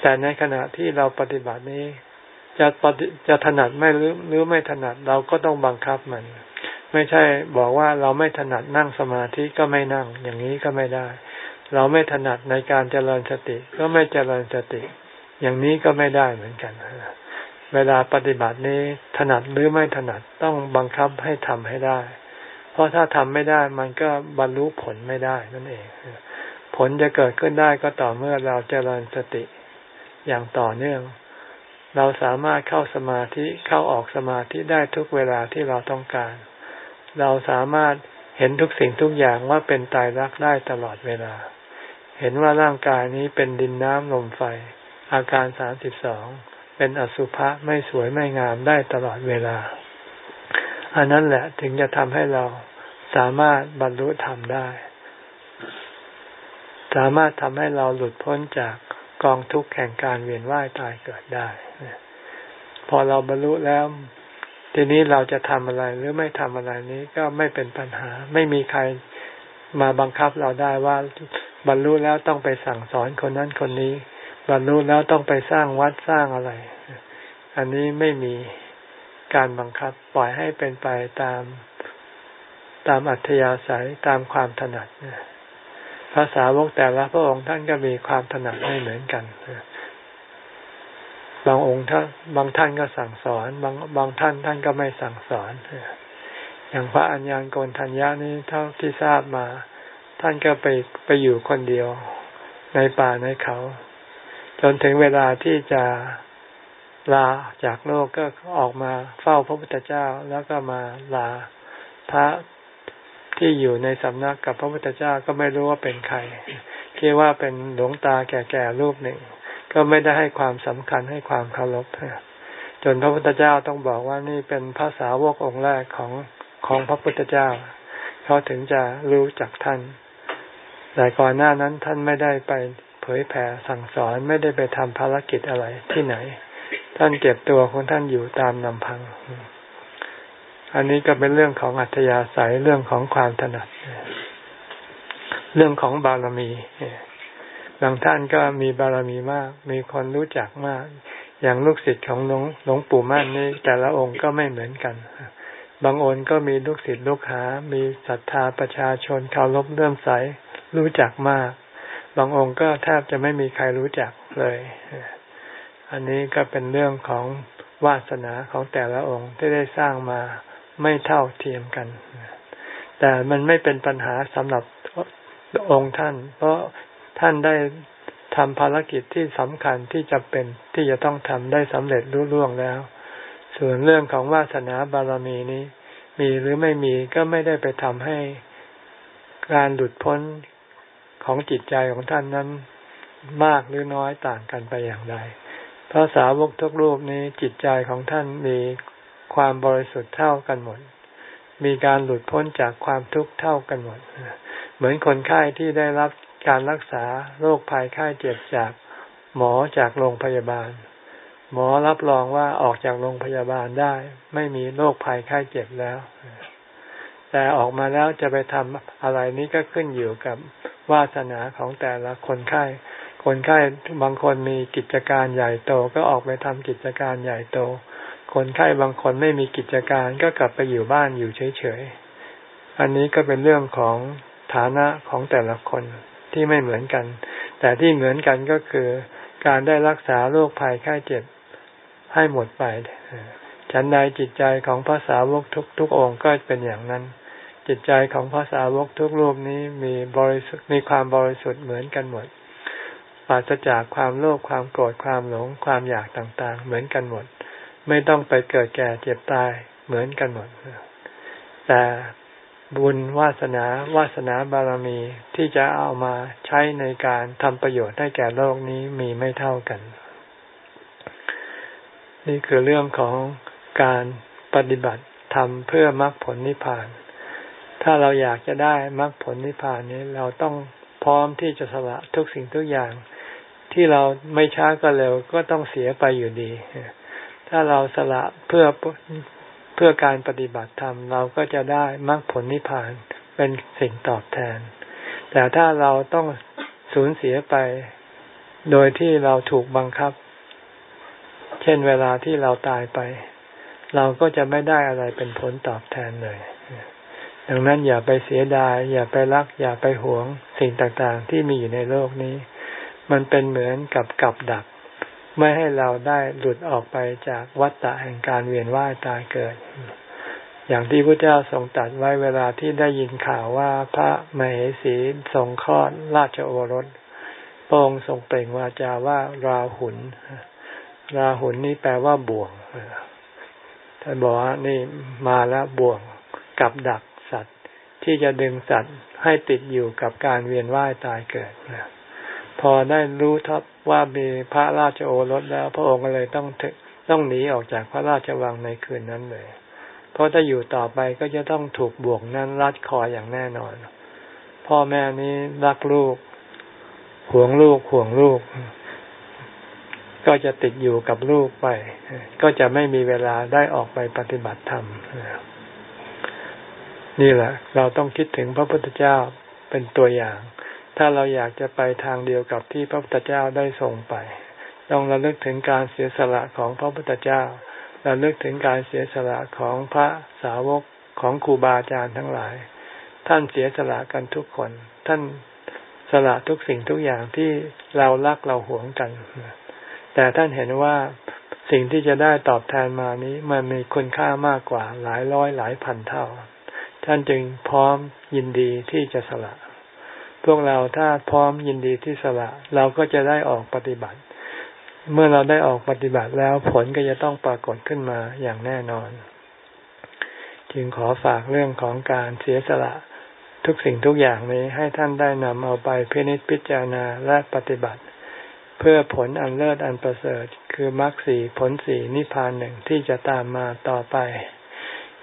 [SPEAKER 1] แต่ในขณะที่เราปฏิบัตินี้ จะปฏิจะถนัดไม่หรือหรือไม่ถนัดเราก็ต้องบังคับมัน ไม่ใช่บอกว่าเราไม่ถนัดนั่งสมาธิก็ไม่นั่ง อย่างนี้ก็ไม่ได้ เราไม่ถนัดในการเจริญสติ ก็ไม่เจริญสติ อย่างนี้ก็ไม่ได้เหมือนกัน เวลาปฏิบัตินี้ถนัดหรือไม่ถนัดต้องบังคับให้ทำให้ได้ เพราะถ้าทำไม่ได้มันก็บรรลุผลไม่ได้นั่นเอง ผลจะเกิดขึ้นได้ก็ต่อเมื่อเราเจริญสติอย่างต่อเนื่อง เราสามารถเข้าสมาธิเข้าออกสมาธิได้ทุกเวลาที่เราต้องการ เราสามารถเห็นทุกสิ่งทุกอย่างว่าเป็นตายรักได้ตลอดเวลา เห็นว่าร่างกายนี้เป็นดินน้ำลมไฟ อาการสามสิบสอง เป็นอสุภะไม่สวยไม่งามได้ตลอดเวลา อันนั้นแหละถึงจะทำให้เราสามารถบรรลุธรรมได้ สามารถทำให้เราหลุดพ้นจากกองทุกข์แห่งการเวียนว่ายตายเกิดได้ พอเราบรรลุแล้ว ทีนี้เราจะทำอะไรหรือไม่ทำอะไรนี้ก็ไม่เป็นปัญหา ไม่มีใครมาบังคับเราได้ว่าบรรลุแล้วต้องไปสั่งสอนคนนั้นคนนี้ บรรลุแล้วต้องไปสร้างวัดสร้างอะไร อันนี้ไม่มีการบังคับ ปล่อยให้เป็นไปตามตามอัธยาศัยตามความถนัดภาษาวกแต่ละพระองค์ท่านก็มีความถนัดไม่เหมือนกันบางองค์ท่านบางท่านก็สั่งสอน บางบางท่านท่านก็ไม่สั่งสอนอย่างพระอัญญาณโกนทัญญานี้เท่าที่ทราบมา ท่านก็ไปไปอยู่คนเดียว ในป่าในเขา จนถึงเวลาที่จะลาจากโลกก็ออกมาเฝ้าพระพุทธเจ้าแล้วก็มาลาพระที่อยู่ในสำนักกับพระพุทธเจ้าก็ไม่รู้ว่าเป็นใครคิดว่าเป็นหลวงตาแก่ๆรูปหนึ่ง ก็ไม่ได้ให้ความสำคัญให้ความเคารพจนพระพุทธเจ้าต้องบอกว่านี่เป็นภาษาวกองค์แรกของของพระพุทธเจ้า เขาถึงจะรู้จักท่าน แต่ก่อนหน้านั้นท่านไม่ได้ไป เผยแผ่สั่งสอนไม่ได้ไปทำภารกิจอะไรที่ไหน ท่านเก็บตัวของท่านอยู่ตามลำพัง อันนี้ก็เป็นเรื่องของอัธยาศัยเรื่องของความถนัด เรื่องของบารมีบางท่านก็มีบารมีมาก มีคนรู้จักมาก อย่างลูกศิษย์ของหลวงหลวงปู่มั่นนี่แต่ละองค์ก็ไม่เหมือนกันบางองค์ก็มีลูกศิษย์ลูกหา มีศรัทธาประชาชนเคารพเลื่อมใสรู้จักมาก บางองค์ก็แทบจะไม่มีใครรู้จักเลย อันนี้ก็เป็นเรื่องของวาสนาของแต่ละองค์ที่ได้สร้างมาไม่เท่าเทียมกัน แต่มันไม่เป็นปัญหาสำหรับองค์ท่าน เพราะท่านได้ทำภารกิจที่สำคัญที่จะเป็นที่จะต้องทำได้สำเร็จรุ่ร่วงแล้ว ส่วนเรื่องของวาสนาบารมีนี้ มีหรือไม่มีก็ไม่ได้ไปทำให้การหลุดพ้น ของจิตใจของท่านนั้นมากหรือน้อยต่างกันไปอย่างไรพระสาวกทุกรูปนี้จิตใจของท่านมีความบริสุทธิ์เท่ากันหมด มีการหลุดพ้นจากความทุกข์เท่ากันหมด เหมือนคนไข้ที่ได้รับการรักษาโรคภัยไข้เจ็บจากหมอจากโรงพยาบาล หมอรับรองว่าออกจากโรงพยาบาลได้ ไม่มีโรคภัยไข้เจ็บแล้ว แต่ออกมาแล้วจะไปทำอะไรนี้ก็ขึ้นอยู่กับ วาสนาของแต่ละคนไข้ คนไข้บางคนมีกิจการใหญ่โตก็ออกไปทำกิจการใหญ่โต คนไข้บางคนไม่มีกิจการก็กลับไปอยู่บ้านอยู่เฉยๆ อันนี้ก็เป็นเรื่องของฐานะของแต่ละคนที่ไม่เหมือนกัน แต่ที่เหมือนกันก็คือการได้รักษาโรคภัยไข้เจ็บให้หมดไปฉันใดจิตใจของพระสาวกทุกทุกองค์ก็เป็นอย่างนั้น จิตใจของพระสาวกทุกรูปนี้มีบริสุทธิ์มีความบริสุทธิ์เหมือนกันหมดปราศจากความโลภความโกรธความหลงความอยากต่างๆ เหมือนกันหมด ไม่ต้องไปเกิดแก่เจ็บตายเหมือนกันหมด แต่บุญวาสนาวาสนาบารมีที่จะเอามาใช้ในการทำประโยชน์ให้แก่โลกนี้มีไม่เท่ากัน นี่คือเรื่องของการปฏิบัติทำเพื่อมรรคผลนิพพาน ถ้าเราอยากจะได้มรรคผลนิพพานนี้เราต้องพร้อมที่จะสละทุกสิ่งทุกอย่าง ที่เราไม่ช้าก็เร็วก็ต้องเสียไปอยู่ดี ถ้าเราสละเพื่อเพื่อการปฏิบัติธรรมเราก็จะได้มรรคผลนิพพานเป็นสิ่งตอบแทน แต่ถ้าเราต้องสูญเสียไป โดยที่เราถูกบังคับ เช่นเวลาที่เราตายไป เราก็จะไม่ได้อะไรเป็นผลตอบแทนเลย ดังนั้นอย่าไปเสียดาย อย่าไปรัก อย่าไปหวงสิ่งต่างๆ ที่มีอยู่ในโลกนี้ มันเป็นเหมือนกับกับดัก ไม่ให้เราได้หลุดออกไปจากวัฏฏะแห่งการเวียนว่ายตายเกิด อย่างที่พระเจ้าทรงตัดไว้เวลาที่ได้ยินข่าวว่าพระมเหสีทรงคลอดราชโอรสพระองค์ทรงเปล่งวาจาว่าราหุนราหุนนี่แปลว่าบ่วงท่านบอกว่านี่มาแล้วบ่วงกับดัก ที่จะดึงสัตว์ให้ติดอยู่กับการเวียนว่ายตายเกิดพอได้รู้ทับว่ามีพระราชโอรสแล้ว พระองค์ก็เลยต้องต้องหนีออกจากพระราชวังในคืนนั้นเลย เพราะถ้าอยู่ต่อไปก็จะต้องถูกบ่วงนั้นรัดคออย่างแน่นอน พ่อแม่นี้รักลูกห่วงลูกห่วงลูก ก็จะติดอยู่กับลูกไป ก็จะไม่มีเวลาได้ออกไปปฏิบัติธรรม นี่แหละ เราต้องคิดถึงพระพุทธเจ้าเป็นตัวอย่าง ถ้าเราอยากจะไปทางเดียวกับที่พระพุทธเจ้าได้ส่งไป ต้องระลึกถึงการเสียสละของพระพุทธเจ้าระลึกถึงการเสียสละของพระสาวกของครูบาอาจารย์ทั้งหลาย ท่านเสียสละกันทุกคน ท่านสละทุกสิ่งทุกอย่างที่เรารักเราหวงกัน แต่ท่านเห็นว่าสิ่งที่จะได้ตอบแทนมานี้มันมีคุณค่ามากกว่าหลายร้อยหลายพันเท่า ท่านจึงพร้อมยินดีที่จะสละ พวกเราถ้าพร้อมยินดีที่สละ เราก็จะได้ออกปฏิบัติ เมื่อเราได้ออกปฏิบัติแล้วผลก็จะต้องปรากฏขึ้นมาอย่างแน่นอน จึงขอฝากเรื่องของการเสียสละทุกสิ่งทุกอย่างนี้ให้ท่านได้นำเอาไปพินิจพิจารณาและปฏิบัติ เพื่อผลอันเลิศอันประเสริฐ คือมรรคสีผลสีนิพพานหนึ่งที่จะตามมาต่อไป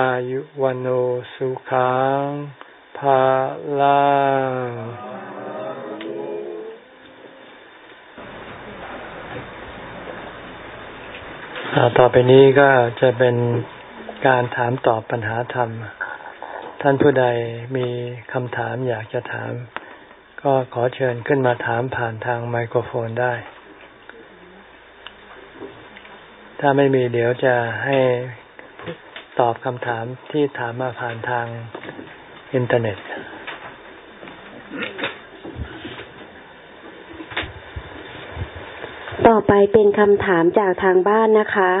[SPEAKER 1] อายุวันโอสุขังภาลังต่อไปนี้ก็จะเป็นการถามตอบปัญหาธรรม ท่านผู้ใดมีคำถามอยากจะถาม ก็ขอเชิญขึ้นมาถามผ่านทางไมโครโฟนได้ ถ้าไม่มีเดี๋ยวจะให้ ตอบคำถามที่ถามมาผ่านทางอินเทอร์เน็ต
[SPEAKER 2] ต่อไปเป็นคำถามจากทางบ้านนะคะ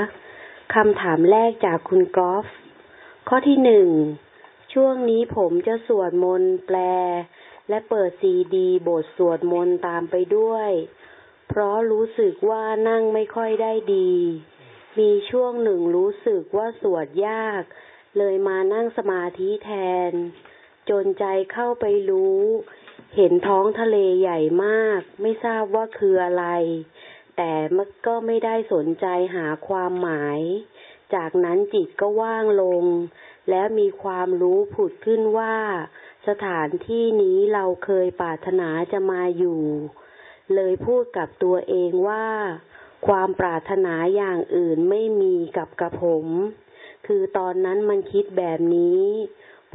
[SPEAKER 2] คำถามแรกจากคุณกอล์ฟข้อที่หนึ่ง ช่วงนี้ผมจะสวดมนต์แปล และเปิดซีดีบทสวดมนต์ตามไปด้วย เพราะรู้สึกว่านั่งไม่ค่อยได้ดี มีช่วงหนึ่งรู้สึกว่าสวดยาก เลยมานั่งสมาธิแทน จนใจเข้าไปรู้ เห็นท้องทะเลใหญ่มาก ไม่ทราบว่าคืออะไร แต่มันก็ไม่ได้สนใจหาความหมาย จากนั้นจิตก็ว่างลง และมีความรู้ผุดขึ้นว่า สถานที่นี้เราเคยปรารถนาจะมาอยู่ เลยพูดกับตัวเองว่า ความปรารถนาอย่างอื่นไม่มีกับกระผม คือตอนนั้นมันคิดแบบนี้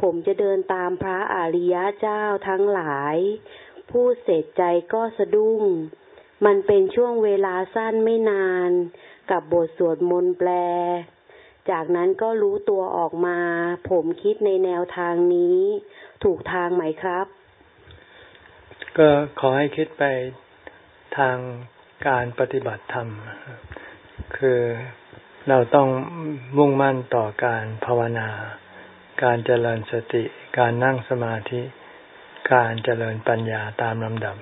[SPEAKER 2] ผมจะเดินตามพระอริยะเจ้าทั้งหลายพูดเสร็จใจก็สะดุ้ง มันเป็นช่วงเวลาสั้นไม่นาน กับบทสวดมนต์แปล จากนั้นก็รู้ตัวออกมา ผมคิดในแนวทางนี้ ถูกทางไหมครับ
[SPEAKER 1] ก็ขอให้คิดไปทาง การปฏิบัติธรรม คือเราต้องมุ่งมั่นต่อการภาวนา การเจริญสติ การนั่งสมาธิ การเจริญปัญญาตามลำดับ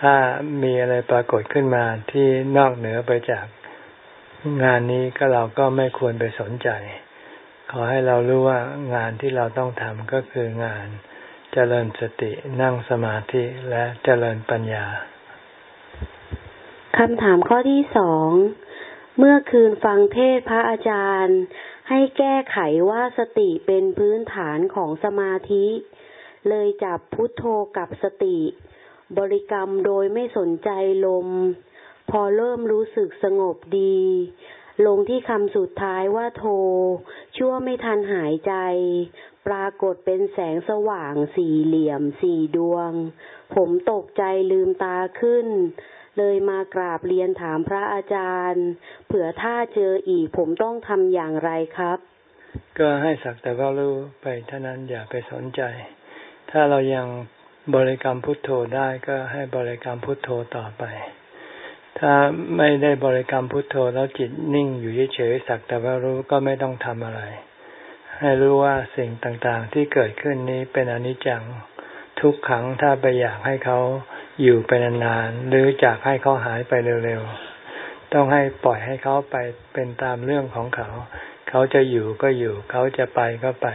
[SPEAKER 1] ถ้ามีอะไรปรากฏขึ้นมาที่นอกเหนือไปจากงานนี้ก็เราก็ไม่ควรไปสนใจ ขอให้เรารู้ว่างานที่เราต้องทำก็คืองานเจริญสตินั่งสมาธิและเจริญปัญญา
[SPEAKER 2] คำถามข้อที่สอง เมื่อคืนฟังเทศพระอาจารย์ ให้แก้ไขว่าสติเป็นพื้นฐานของสมาธิ เลยจับพุทโธกับสติ บริกรรมโดยไม่สนใจลม พอเริ่มรู้สึกสงบดี ลงที่คำสุดท้ายว่าโท ชั่วไม่ทันหายใจ ปรากฏเป็นแสงสว่างสี่เหลี่ยมสี่ดวง ผมตกใจลืมตาขึ้น เลยมากราบเรียนถามพระอาจารย์ เผื่อถ้าเจออีกผมต้องทำอย่างไรครับ
[SPEAKER 1] ก็ให้สักแต่ว่ารู้ไปเท่านั้นอย่าไปสนใจ ถ้าเรายังบริกรรมพุทโธได้ก็ให้บริกรรมพุทโธต่อไป ถ้าไม่ได้บริกรรมพุทโธแล้วจิตนิ่งอยู่เฉยๆสักแต่ว่ารู้ก็ไม่ต้องทำอะไร ให้รู้ว่าสิ่งต่างๆที่เกิดขึ้นนี้เป็นอนิจจังทุกขังถ้าไปอยากให้เขา อยู่ไปนานๆหรือจากให้เขาหายไปเร็วๆต้องให้ปล่อยให้เขาไปเป็นตามเรื่องของเขา เขาจะอยู่ก็อยู่ เขาจะไปก็ไป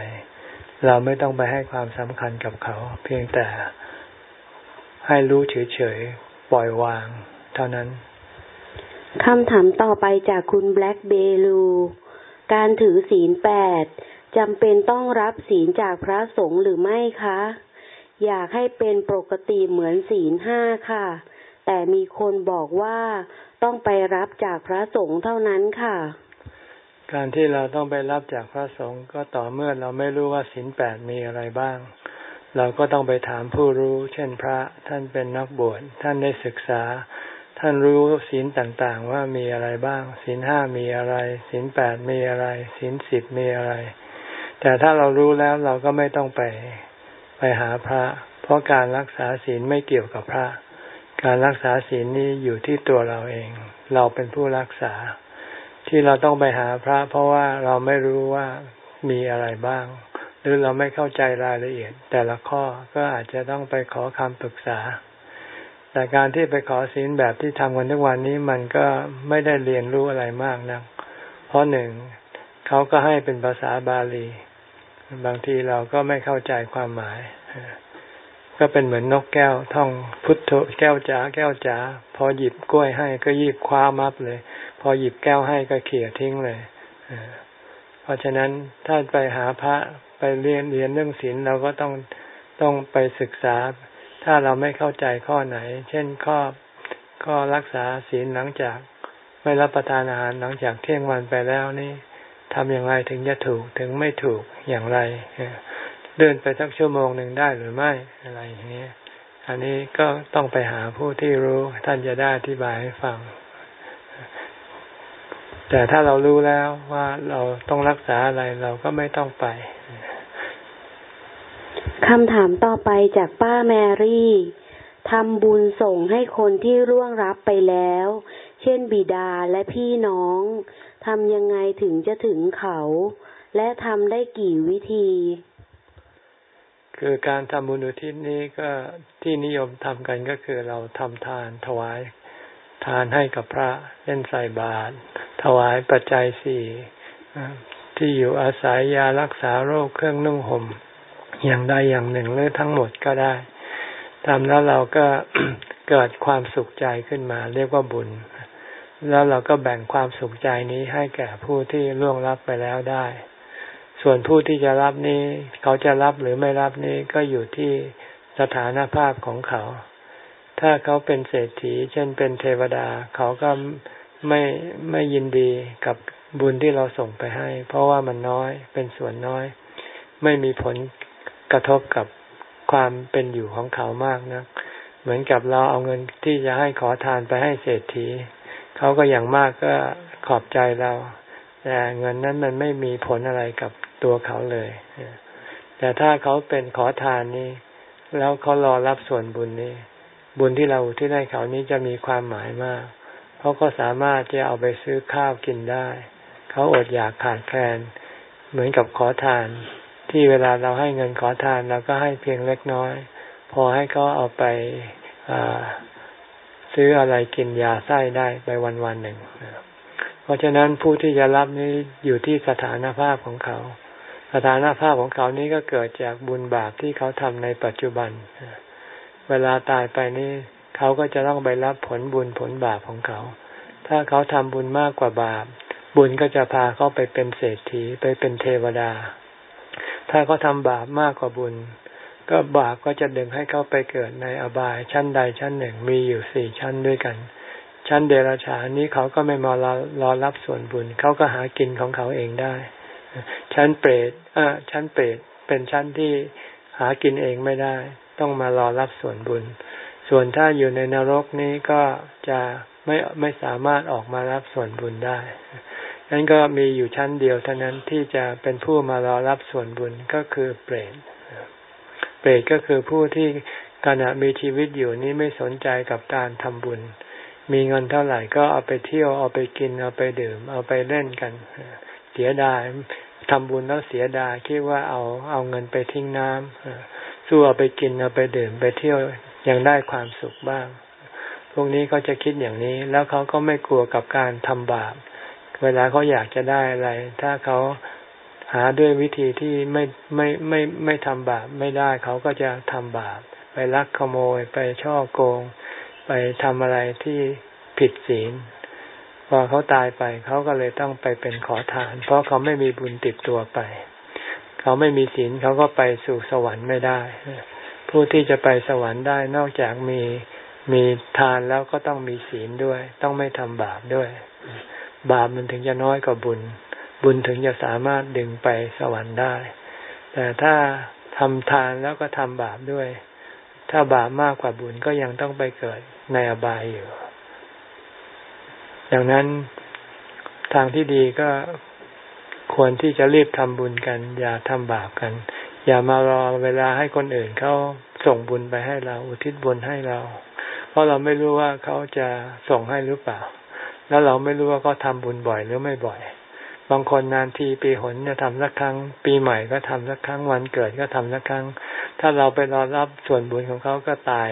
[SPEAKER 1] เราไม่ต้องไปให้ความสำคัญกับเขา เพียงแต่ให้รู้เฉยๆปล่อยวาง เท่านั้น
[SPEAKER 2] คำถามต่อไปจากคุณแบล็กเบลูการถือศีลแปดจำเป็นต้องรับศีลจากพระสงฆ์หรือไม่คะ อยากให้เป็นปกติเหมือนศีลห้าค่ะ แต่มีคนบอกว่าต้องไปรับจากพระสงฆ์เท่านั้นค่ะ
[SPEAKER 1] การที่เราต้องไปรับจากพระสงฆ์ก็ต่อเมื่อเราไม่รู้ว่าศีลแปดมีอะไรบ้าง เราก็ต้องไปถามผู้รู้ เช่นพระท่านเป็นนักบวชท่านได้ศึกษา ท่านรู้ศีลต่างๆ ว่ามีอะไรบ้างศีลห้ามีอะไรศีลแปดมีอะไรศีลสิบมีอะไร แต่ถ้าเรารู้แล้วเราก็ไม่ต้องไป ไปหาพระ เพราะการรักษาศีลไม่เกี่ยวกับพระ การรักษาศีลนี้อยู่ที่ตัวเราเอง เราเป็นผู้รักษา ที่เราต้องไปหาพระ เพราะว่าเราไม่รู้ว่ามีอะไรบ้าง หรือเราไม่เข้าใจรายละเอียด แต่ละข้อก็อาจจะต้องไปขอคำปรึกษา แต่การที่ไปขอศีลแบบที่ทำกันทุกวันนี้มันก็ไม่ได้เรียนรู้อะไรมากนะักเพราะหนึ่งเขาก็ให้เป็นภาษาบาลี บางทีเราก็ไม่เข้าใจความหมาย ก็เป็นเหมือนนกแก้วท่องพุทโธแก้วจ๋าแก้วจ๋าพอหยิบกล้วยให้ก็ยิบคว้ามับเลย พอหยิบแก้วให้ก็เขี่ยทิ้งเลยเพราะฉะนั้นถ้าไปหาพระไปเรียนเรียนเรื่องศีลเราก็ต้องต้องไปศึกษา ถ้าเราไม่เข้าใจข้อไหน เช่นข้อข้อรักษาศีลหลังจากไม่รับประทานอาหารหลังจากเที่ยงวันไปแล้วนี่ ทำอย่างไรถึงจะถูกถึงไม่ถูกอย่างไรเดินไปสักชั่วโมงหนึ่งได้หรือไม่อะไรอย่างนี้อันนี้ก็ต้องไปหาผู้ที่รู้ท่านจะได้อธิบายให้ฟัง แต่ถ้าเรารู้แล้วว่าเราต้องรักษาอะไรเราก็ไม่ต้องไป
[SPEAKER 2] คำถามต่อไปจากป้าแมรี่ทำบุญส่งให้คนที่ร่วงรับไปแล้ว เช่นบิดาและพี่น้อง ทำยังไงถึงจะถึงเขา และทำได้กี่วิธี
[SPEAKER 1] คือการทำบุญอุทิศนี้ก็ที่นิยมทำกันก็คือเราทำทานถวาย ทานให้กับพระเล่นใส่บาตรถวายปัจจัยสี่ที่อยู่อาศัยยารักษาโรคเครื่องนุ่งห่มอย่างใดอย่างหนึ่งหรือทั้งหมดก็ได้ทำแล้วเราก็เกิดความสุขใจขึ้นมา เรียกว่าบุญ แล้วเราก็แบ่งความสุขใจนี้ให้แก่ผู้ที่ล่วงลับไปแล้วได้ ส่วนผู้ที่จะรับนี้ เขาจะรับหรือไม่รับนี้ก็อยู่ที่สถานภาพของเขา ถ้าเขาเป็นเศรษฐี เช่นเป็นเทวดา เขาก็ไม่ไม่ยินดีกับบุญที่เราส่งไปให้ เพราะว่ามันน้อยเป็นส่วนน้อย ไม่มีผลกระทบกับความเป็นอยู่ของเขามากนะเหมือนกับเราเอาเงินที่จะให้ขอทานไปให้เศรษฐี เขาก็อย่างมากก็ขอบใจเราแต่เงินนั้นมันไม่มีผลอะไรกับตัวเขาเลยแต่ถ้าเขาเป็นขอทานนี้แล้วเขารอรับส่วนบุญนี้บุญที่เราที่ได้เขานี้จะมีความหมายมาก เพราะก็สามารถจะเอาไปซื้อข้าวกินได้ เขาอดอยากขาดแคลนเหมือนกับขอทาน ที่เวลาเราให้เงินขอทานเราก็ให้เพียงเล็กน้อย พอให้เขาเอาไป ซื้ออะไรกินยาไส้ได้ไปวันวันหนึ่ง เพราะฉะนั้นผู้ที่จะรับนี้อยู่ที่สถานภาพของเขา สถานภาพของเขานี้ก็เกิดจากบุญบาปที่เขาทำในปัจจุบัน เวลาตายไปนี่เขาก็จะต้องไปรับผลบุญผลบาปของเขา ถ้าเขาทำบุญมากกว่าบาป บุญก็จะพาเขาไปเป็นเศรษฐีไปเป็นเทวดา ถ้าเขาทำบาปมากกว่าบุญ ก็บาปก็จะดึงให้เขาไปเกิดในอบายชั้นใดชั้นหนึ่งมีอยู่สี่ชั้นด้วยกัน ชั้นเดรัจฉานนี้เขาก็ไม่มารอรอรับส่วนบุญเขาก็หากินของเขาเองได้ ชั้นเปรตอ่าชั้นเปรตเป็นชั้นที่หากินเองไม่ได้ ต้องมารอรับส่วนบุญ ส่วนถ้าอยู่ในนรกนี้ก็จะไม่ไม่สามารถออกมารับส่วนบุญได้นั้นก็มีอยู่ชั้นเดียวเท่านั้นที่จะเป็นผู้มารอรับส่วนบุญก็คือเปรต เปรตก็คือผู้ที่ขณะมีชีวิตอยู่นี้ไม่สนใจกับการทำบุญ มีเงินเท่าไหร่ก็เอาไปเที่ยวเอาไปกินเอาไปดื่ม เอาไปเล่นกัน เสียดายทำบุญแล้วเสียดายคิดว่าเอาเอาเงินไปทิ้งน้ำสู้เอาไปกินเอาไปดื่มไปเที่ยวยังได้ความสุขบ้าง พวกนี้ก็จะคิดอย่างนี้ แล้วเขาก็ไม่กลัวกับการทำบาป เวลาเขาอยากจะได้อะไร ถ้าเขา หาด้วยวิธีที่ไม่ไม่ไม่ไม่ทำบาปไม่ได้เขาก็จะทำบาป ไปลักขโมยไปช่อโกง ไปทำอะไรที่ผิดศีลพอเขาตายไปเขาก็เลยต้องไปเป็นขอทาน เพราะเขาไม่มีบุญติดตัวไป เขาไม่มีศีลเขาก็ไปสู่สวรรค์ไม่ได้ ผู้ที่จะไปสวรรค์ได้นอกจากมีมีทานแล้วก็ต้องมีศีลด้วย ต้องไม่ทำบาปด้วย บาปมันถึงจะน้อยกว่าบุญ บุญถึงจะสามารถดึงไปสวรรค์ได้ แต่ถ้าทำทานแล้วก็ทำบาปด้วย ถ้าบาปมากกว่าบุญก็ยังต้องไปเกิดในอบายอยู่ ดังนั้นทางที่ดีก็ควรที่จะรีบทำบุญกัน อย่าทำบาปกัน อย่ามารอเวลาให้คนอื่นเขาส่งบุญไปให้เรา อุทิศบุญให้เรา เพราะเราไม่รู้ว่าเขาจะส่งให้หรือเปล่า แล้วเราไม่รู้ว่าเขาทาบุญบ่อยหรือไม่บ่อย บางคนนานทีปีหนจะทำสักครั้ง ปีใหม่ก็ทำสักครั้งวันเกิดก็ทำสักครั้ง ถ้าเราไปรอรับส่วนบุญของเขาก็ตาย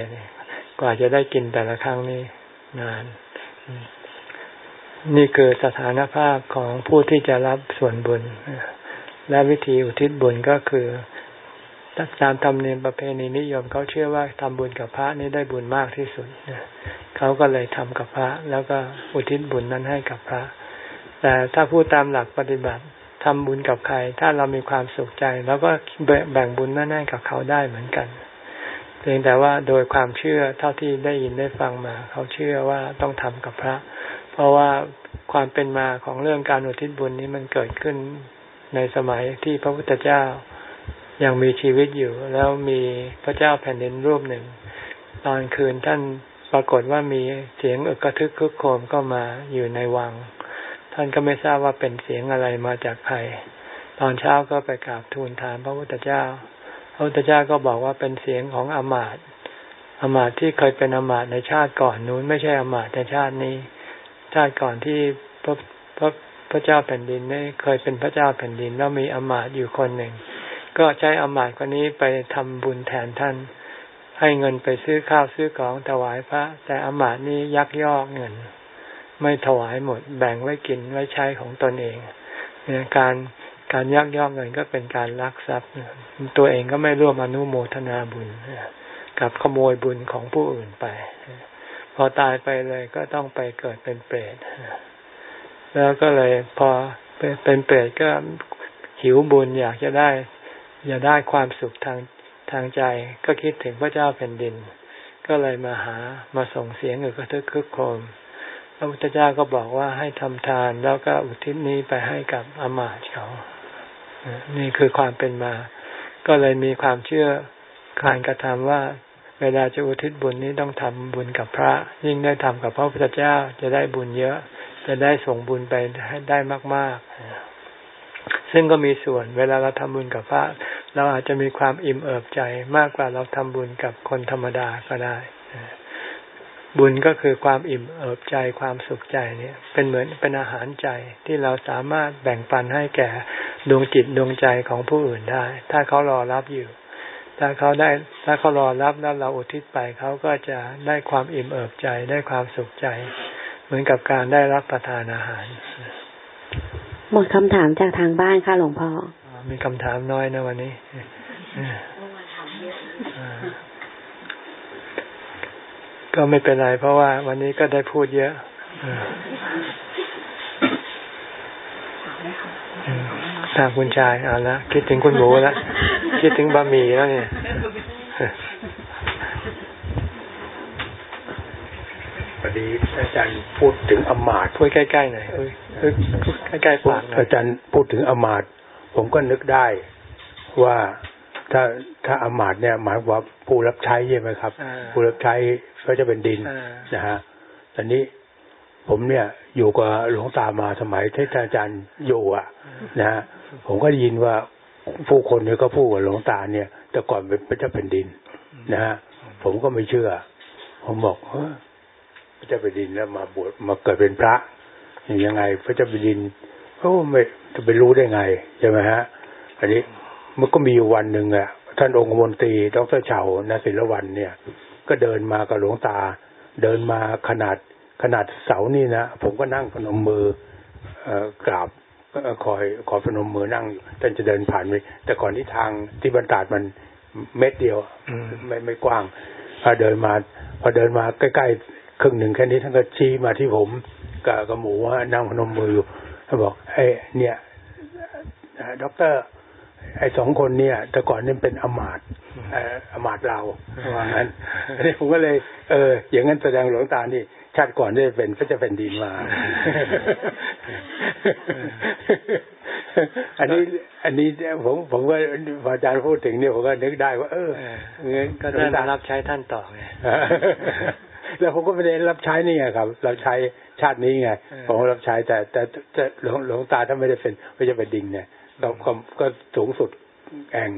[SPEAKER 1] กว่าจะได้กินแต่ละครั้งนี่นาน นี่คือสถานภาพของผู้ที่จะรับส่วนบุญ และวิธีอุทิศบุญก็คือตามธรรมเนียมประเพณีนิยมเขาเชื่อว่าทำบุญกับพระนี่ได้บุญมากที่สุดเขาก็เลยทำกับพระ แล้วก็อุทิศบุญนั้นให้กับพระ แต่ถ้าพูดตามหลักปฏิบัติทำบุญกับใคร ถ้าเรามีความสุขใจแล้วก็แบ่งบุญนั้นให้กับเขาได้เหมือนกันเพียงแต่ว่าโดยความเชื่อเท่าที่ได้ยินได้ฟังมา เขาเชื่อว่าต้องทำกับพระ เพราะว่าความเป็นมาของเรื่องการอุทิศบุญนี้มันเกิดขึ้นในสมัยที่พระพุทธเจ้ายังมีชีวิตอยู่ แล้วมีพระเจ้าแผ่นดินรูปหนึ่ง ตอนคืนท่านปรากฏว่ามีเสียงอึกระทึกคึกโครมก็มาอยู่ในวัง ท่านก็ไม่ทราบว่าเป็นเสียงอะไรมาจากใครตอนเช้าก็ไปกราบทูลถามพระพุทธเจ้า พระพุทธเจ้าก็บอกว่าเป็นเสียงของอมาตอมาตที่เคยเป็นอมาตในชาติก่อนนู้นไม่ใช่อมาตในชาตินี้ ชาติก่อนที่พระพระพระเจ้าแผ่นดินได้เคยเป็นพระเจ้าแผ่นดินแล้วมีอมาตอยู่คนหนึ่ง ก็ใช้อมาตคนนี้ไปทำบุญแทนท่าน ให้เงินไปซื้อข้าวซื้อของถวายพระ แต่อมาตนี้ยักยอกเงิน ไม่ถวายหมด แบ่งไว้กินไว้ใช้ของตนเองเนี่ยการการยักยอกเงินก็เป็นการลักทรัพย์ ตัวเองก็ไม่ร่วมอนุโมทนาบุญกับขโมยบุญของผู้อื่นไป พอตายไปเลยก็ต้องไปเกิดเป็นเปรตแล้วก็เลยพอเป็นเปรตก็หิวบุญอยากจะได้อยากได้ความสุขทางทางใจ ก็คิดถึงพระเจ้าแผ่นดิน ก็เลยมาหามาส่งเสียงอึกระทึกคึกโครม พระพุทธเจ้าก็บอกว่าให้ทำทาน แล้วก็อุทิศนี้ไปให้กับอมาตเขา นี่คือความเป็นมา ก็เลยมีความเชื่อการกระทำว่า เวลาจะอุทิศบุญนี้ต้องทำบุญกับพระ ยิ่งได้ทำกับพระพุทธเจ้าจะได้บุญเยอะ จะได้ส่งบุญไปให้ได้มาก ๆ ซึ่งก็มีส่วน เวลาเราทำบุญกับพระ เราอาจจะมีความอิ่มเอิบใจมากกว่าเราทำบุญกับคนธรรมดาก็ได้ บุญก็คือความอิ่มเอิบใจความสุขใจเนี่ย เป็นเหมือนเป็นอาหารใจที่เราสามารถแบ่งปันให้แก่ดวงจิตดวงใจของผู้อื่นได้ ถ้าเขารอรับอยู่ ถ้าเขาได้ถ้าเขารอรับแล้วเราอุทิศไปเขาก็จะได้ความอิ่มเอิบใจได้ความสุขใจ เหมือนกับการได้รับประทานอาหาร
[SPEAKER 2] หมดคำถามจากทางบ้านค่ะหลวงพ่อ
[SPEAKER 1] มีคำถามน้อยนะวันนี้ ก็ไม่เป็นไรเพราะว่าวันนี้ก็ได้พูดเยอะถามคุณชายเอาละคิดถึงคุณหมูแล้วคิดถึงบะหมี่แล้วเนี่ย
[SPEAKER 3] พอดีอาจารย์พูดถึงอมาต
[SPEAKER 1] พูดใกล้ๆหน่อยใกล้ๆปาก
[SPEAKER 3] อาจารย์พูดถึงอมาตผมก็นึกได้ว่า ถ้าถ้าอมาตเนี่ยหมายว่าผู้รับใช้ใช่ไหมครับ ผู้รับใช้ก็จะเป็นดินนะฮะตอนนี้ผมเนี่ยอยู่กับหลวงตามาสมัยที่อาจารย์อยู่อะนะฮะผมก็ได้ยินว่าผู้คนเนี่ยก็พูดกับหลวงตาเนี่ย แต่ก่อนเป็นพระเจ้าแผ่นดินนะฮะผมก็ไม่เชื่อ ผมบอกเฮ้พระเจ้าแผ่นดินแล้วมาบวชมาเกิดเป็นพระยังไงพระเจ้าแผ่นดินโอ้ไม่จะไปรู้ได้ไงใช่ไหมฮะอันนี้ มันก็มีวันหนึ่งอะท่านองค์มนตรีดรเฉานศิลวันเนี่ย ก็เดินมากับหลวงตา เดินมาขนาดขนาดเสานี่นะผมก็นั่งพนมมือเอ่อกราบคอยขอพนมมือนั่งอยู่ท่านจะเดินผ่านไปแต่ก่อนที่ทางที่บรรดาดมันเม็ดเดียวไม่ไม่กว้างพอเดินมา พอเดินมาใกล้ๆครึ่งหนึ่งแค่นี้ท่านก็ชี้มาที่ผมกับกับหมู่ว่านั่งพนมมืออยู่ท่านบอกไอ้เนี่ยด็อกเตอร์ ไอ้สองคนเนี่ย แต่ก่อนนี่เป็นอมาตอมาตเราว่างั้นอันนี้ผมก็เลย เออ อย่างนั้นแสดงหลวงตานี่ชาติก่อนได้เป็นพระเจ้าแผ่นดินมา อันนี้ อันนี้ผมผมก็พออาจารย์พูดถึงเนี่ยผมก็นึกได้ว่า เออ
[SPEAKER 1] เงินก็ได้มารับใช้ท่านต่อไง
[SPEAKER 3] แล้วผมก็ไม่ได้รับใช้นี่ไงครับรับใช้ชาตินี้ไงผมรับใช้แต่แต่แต่หลวงหลวงตาถ้าไม่ได้เป็นพระเจ้าแผ่นดินเนี่ย เราก็สูงสุดแอง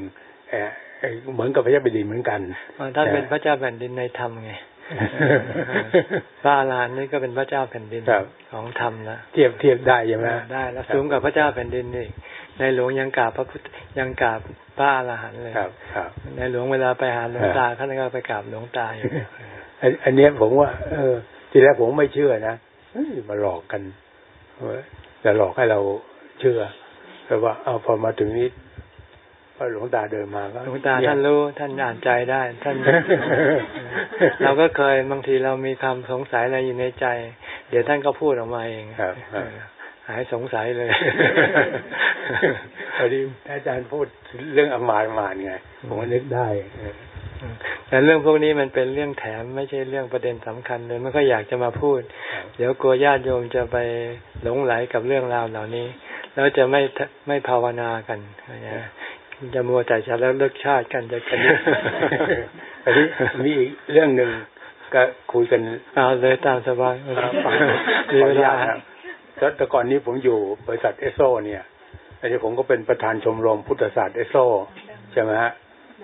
[SPEAKER 3] เหมือนกับพระเจ้าแผ่นดินเหมือนกัน
[SPEAKER 1] ท่านเป็นพระเจ้าแผ่นดินในธรรมไงพระอรหันต์นี่ก็เป็นพระเจ้าแผ่นดินของธรรมนะ
[SPEAKER 3] เทียบเทียบได้ใช่ไหม
[SPEAKER 1] ได้แล้วสูงกับพระเจ้าแผ่นดินนี่ในหลวงยังกราบพระพุทธยังกราบพระอรหันต์เลย
[SPEAKER 3] ครับครับ
[SPEAKER 1] ในหลวงเวลาไปหาหลวงตาท่านก็ไปกราบหลวงตาอยู่
[SPEAKER 3] อันนี้ผมว่า เออ ทีแรกผมไม่เชื่อนะมาหลอกกันจะหลอกให้เราเชื่อ แต่ว่าเอาพอมาถึงนี้พอหลวงตาเดินมาก็
[SPEAKER 1] หลวงตาท่านรู้ท่านอ่านใจได้ ท่าน เราก็เคยบางทีเรามีความสงสัยอะไรอยู่ในใจ เดี๋ยวท่านก็พูดออกมาเอง
[SPEAKER 3] ครับ
[SPEAKER 1] หายสงสัยเลย
[SPEAKER 3] พอดีอาจารย์พูดเรื่องอมารมานไงผมก็นึกได้
[SPEAKER 1] แต่เรื่องพวกนี้มันเป็นเรื่องแถมไม่ใช่เรื่องประเด็นสำคัญเลยไม่ค่อยอยากจะมาพูด เดี๋ยวกลัวญาติโยมจะไปหลงไหลกับเรื่องราวเหล่านี้ แล้วจะไม่ไม่ภาวนากันนะจะมัวแต่จะแล้วเลิกชาติกันจะกัน
[SPEAKER 3] อันนี้มีอีกเรื่องหนึ่งก็คุยกัน
[SPEAKER 1] เอาเลยตามสบาย
[SPEAKER 3] มีเวลาแต่ก่อนนี้ผมอยู่บริษัทเอสโซ เนี่ยอันนี้ผมก็เป็นประธานชมรมพุทธศาสตร์เอสโซใช่ไหมฮะ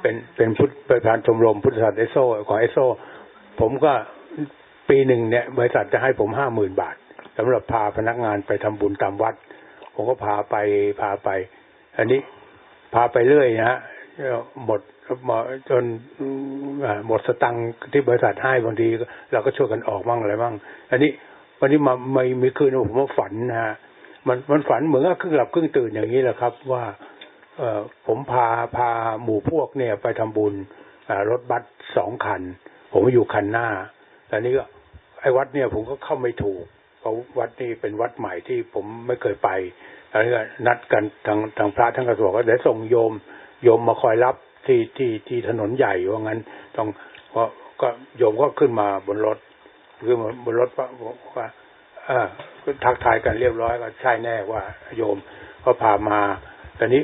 [SPEAKER 3] เป็นเป็นพุทธประธานชมรมพุทธศาสตร์เอโซของเอโซผมก็ปีหนึ่งเนี่ยบริษัทจะให้ผมห้าหมื่นบาทสำหรับพาพนักงานไปทำบุญตามวัด ผมก็พาไปพาไป อันนี้พาไปเรื่อยนะฮะหมดจนหมดสตังค์ที่บริษัทให้บางทีเราก็ช่วยกันออกบ้างอะไรบ้าง อันนี้วันนี้มาไม่มีคืนผมว่าฝันนะฮะมันมันฝันเหมือนกับครึ่งหลับครึ่งตื่นอย่างนี้แหละครับ ว่า ผมพาพาหมู่พวกเนี่ยไปทำบุญรถบัสสองคัน ผมอยู่คันหน้าแต่นี้ก็ไอ้วัดเนี่ยผมก็เข้าไม่ถูก เพราะวัดนี้เป็นวัดใหม่ที่ผมไม่เคยไปแล้วก็นัดกันทางทางพระท่านกระทรวงก็เดี๋ยวส่งโยมโยมมาคอยรับที่ที่ที่ถนนใหญ่ว่างั้นต้องก็ก็โยมก็ขึ้นมาบนรถขึ้นมาบนรถว่าว่าอ่ทักทายกันเรียบร้อยก็ใช่แน่ว่า โยมก็พามาตอนนี้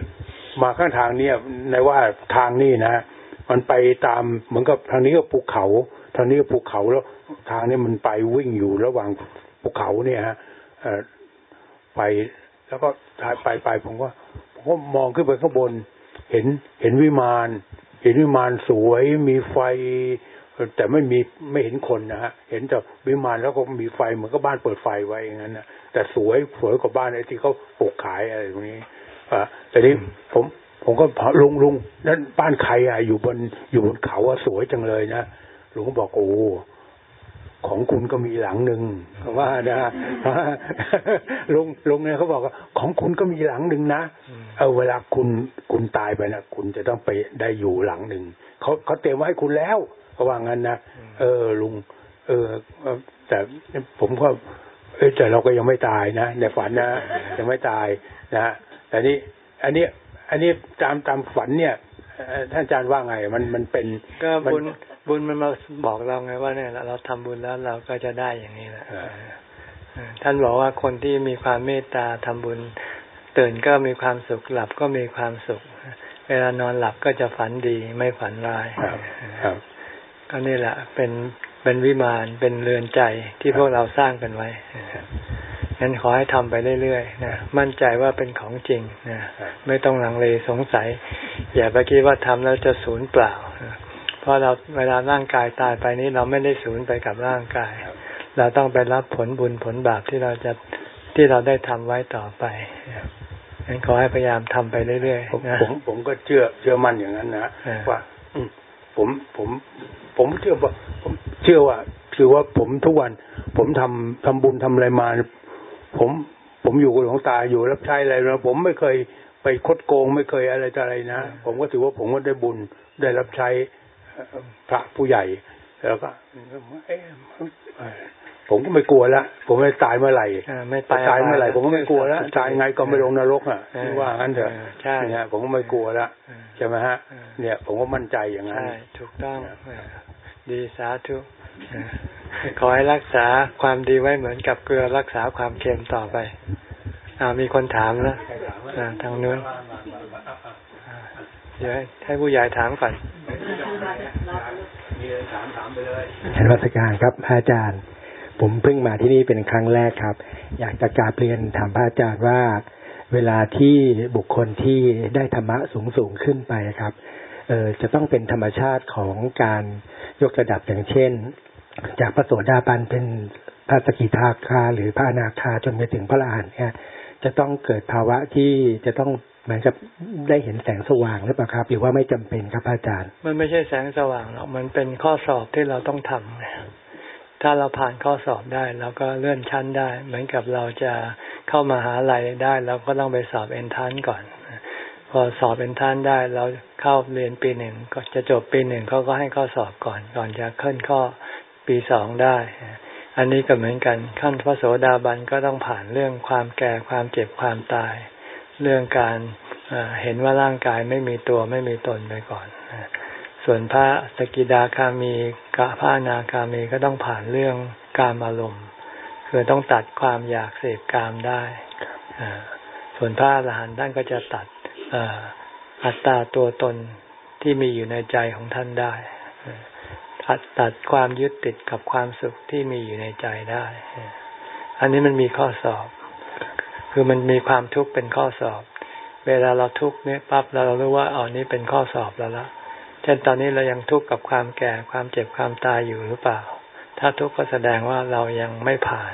[SPEAKER 3] มาข้างทางเนี่ยในว่าทางนี่นะมันไปตามเหมือนกับทางนี้ก็ภูเขาทางนี้ก็ภูเขาแล้วทางนี้มันไปวิ่งอยู่ระหว่างภูเขาเนี่ยฮะไปแล้วก็ไปไปผมก็ผมก็มองขึ้นไปข้างบน เห็นเห็นวิมาน เห็นวิมานสวยมีไฟ แต่ไม่มีไม่เห็นคนนะฮะเห็นแต่วิมานแล้วก็มีไฟเหมือนกับบ้านเปิดไฟไว้อย่างนั้นนะแต่สวยสวยกว่าบ้านไอ้ที่เขาปลูกขายอะไรตรงนี้ อ่าแต่นี้ผม ผมก็ลุงลุงนั่นบ้านใครอะอยู่บนอยู่บนเขาอะสวยจังเลยนะลุงก็บอกโอ้ของคุณก็มีหลังหนึ่งว่านะลุงลุงเนี่ยเขาบอกว่าของคุณก็มีหลังหนึ่งนะเออเวลาคุณคุณตายไปนะคุณจะต้องไปได้อยู่หลังหนึ่งเขาเขาเตรียมไว้ให้คุณแล้วเขาว่างั้นนะเออ ลุง เออแต่ผมก็เออแต่เราก็ยังไม่ตายนะในฝันนะยังไม่ตายนะ แต่นี้ อันนี้ อันนี้ตามตามฝันเนี่ยท่านอาจารย์ว่าไง มันมันเป็น
[SPEAKER 1] ก็บุญบุญมันมาบอกเราไงว่าเนี่ยเราทำบุญแล้วเราก็จะได้อย่างนี้แหละท่านบอกว่าคนที่มีความเมตตาทำบุญ ตื่นก็มีความสุขหลับก็มีความสุข เวลานอนหลับก็จะฝันดีไม่ฝันร้ายก็นี่แหละเป็นเป็นวิมานเป็นเรือนใจที่พวกเราสร้างกันไว้ งั้นขอให้ทำไปเรื่อยๆนะมั่นใจว่าเป็นของจริงนะไม่ต้องลังเลสงสัย อย่าไปคิดว่าทำแล้วจะสูญเปล่า เพราะเราเวลาร่างกายตายไปนี้เราไม่ได้สูญไปกับร่างกาย เราต้องไปรับผลบุญผลบาปที่เราจะที่เราได้ทำไว้ต่อไปงั้นขอให้พยายามทำไปเรื่อยๆนะ
[SPEAKER 3] ผมผมก็เชื่อเชื่อมั่นอย่างนั้นนะว่าผมผมผมเชื่อว่าผมเชื่อว่า คือว่าผมทุกวัน ผมทำทำบุญทำอะไรมา ผม ผมอยู่กับหลวงตาอยู่รับใช้อะไรนะผมไม่เคยไปคดโกงไม่เคยอะไรอะไรนะผมก็ถือว่าผมก็ได้บุญได้รับใช้พระผู้ใหญ่ แล้วก็ผมก็ไม่กลัวละผมไม่ตายเมื่อไหร่
[SPEAKER 1] ไม่
[SPEAKER 3] ตายเมื่อไหร่ ผมก็ไม่กลัวแล้วตายไงก็ไม่ลงนรกอะว่างั้นเถอะ
[SPEAKER 1] ใช่
[SPEAKER 3] เนี่ยผมก็ไม่กลัวละใช่ไหมฮะ เนี่ย ผมก็มั่นใจอย่างนั้นใช่
[SPEAKER 1] ถูกต้อง ดีสาธุขอให้รักษาความดีไว้เหมือนกับเกลือรักษาความเค็มต่อไปอ่ามีคนถามนะทางนู้นเดี๋ยวให้ผู้ใหญ่ถามก่อน
[SPEAKER 4] เห็นวัตการครับพระอาจารย์ ผมเพิ่งมาที่นี่เป็นครั้งแรกครับ อยากจะกราบเรียนถามพระอาจารย์ว่า เวลาที่บุคคลที่ได้ธรรมะสูงสูงขึ้นไปครับเออ จะต้องเป็นธรรมชาติของการยกระดับอย่างเช่น จากพระโสดาบันเป็นพระสกิทาคา หรือพระอนาคาจนไปถึงพระอรหันต์เนี่ยจะต้องเกิดภาวะที่จะต้องเหมือนกับได้เห็นแสงสว่างหรือเปล่าครับหรือว่าไม่จำเป็นครับอาจารย์
[SPEAKER 1] มันไม่ใช่แสงสว่างหรอกมันเป็นข้อสอบที่เราต้องทำถ้าเราผ่านข้อสอบได้เราก็เลื่อนชั้นได้ เหมือนกับเราจะเข้ามาหาลัยได้เราก็ต้องไปสอบเอนทันก่อน พอสอบเอนทันได้เราเข้าเรียนปีหนึ่งก็จะจบปีหนึ่งเขาก็ให้ข้อสอบก่อน ก่อนจะขึ้นข้อปีสองได้ อันนี้ก็เหมือนกันขั้นพระโสดาบันก็ต้องผ่านเรื่องความแก่ความเจ็บความตาย เรื่องการเห็นว่าร่างกายไม่มีตัวไม่มีตนไปก่อน ส่วนพระสกิดาคามีกะพระนาคามีก็ต้องผ่านเรื่องการอารมณ์คือต้องตัดความอยากเสพกามได้ส่วนพระอรหันต์ท่านก็จะตัด อัตตาตัวตนที่มีอยู่ในใจของท่านได้ตัดตัดความยึดติดกับความสุขที่มีอยู่ในใจได้ อันนี้มันมีข้อสอบ คือมันมีความทุกข์เป็นข้อสอบ เวลาเราทุกข์เนี่ยปั๊บเรารู้ว่าอ๋อนี้เป็นข้อสอบแล้วละเช่นตอนนี้เรายังทุกข์กับความแก่ความเจ็บความตายอยู่หรือเปล่า ถ้าทุกข์ก็แสดงว่าเรายังไม่ผ่าน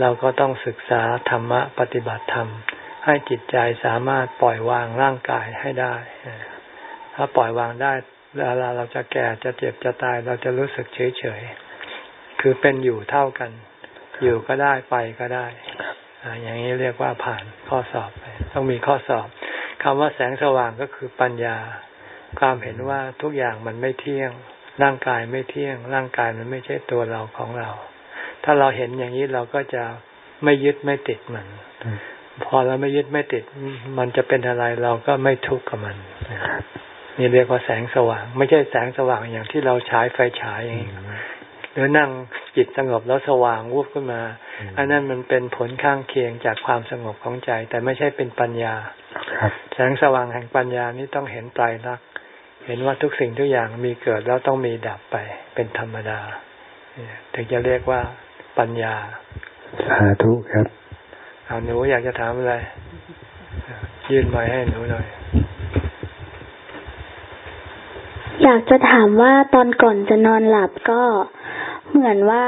[SPEAKER 1] เราก็ต้องศึกษาธรรมะปฏิบัติธรรม ให้จิตใจสามารถปล่อยวางร่างกายให้ได้ ถ้าปล่อยวางได้เวลาเราจะแก่จะเจ็บจะตายเราจะรู้สึกเฉยเฉยคือเป็นอยู่เท่ากัน อยู่ก็ได้ไปก็ได้อย่างนี้เรียกว่าผ่านข้อสอบไปต้องมีข้อสอบคำว่าแสงสว่างก็คือปัญญา ความเห็นว่าทุกอย่างมันไม่เที่ยง ร่างกายไม่เที่ยง ร่างกายมันไม่ใช่ตัวเราของเรา ถ้าเราเห็นอย่างนี้เราก็จะไม่ยึดไม่ติดมัน พอเราไม่ยึดไม่ติด มันจะเป็นอะไรเราก็ไม่ทุกข์กับมันนี่เรียกว่าแสงสว่าง ไม่ใช่แสงสว่างอย่างที่เราใช้ไฟฉายเองหรือนั่งจิตสงบแล้วสว่างวูบขึ้นมา อันนั้นมันเป็นผลข้างเคียงจากความสงบของใจ แต่ไม่ใช่เป็นปัญญาแสงสว่างแห่งปัญญานี้ต้องเห็นไตรลักษณ์เห็นว่าทุกสิ่งทุกอย่างมีเกิดแล้วต้องมีดับไปเป็นธรรมดาถึงจะเรียกว่าปัญญา
[SPEAKER 4] สาธุครับ
[SPEAKER 1] เอาหนูอยากจะถามอะไร ยื่นไม้ให้หนูหน่อย
[SPEAKER 5] อยากจะถามว่าตอนก่อนจะนอนหลับก็เหมือนว่า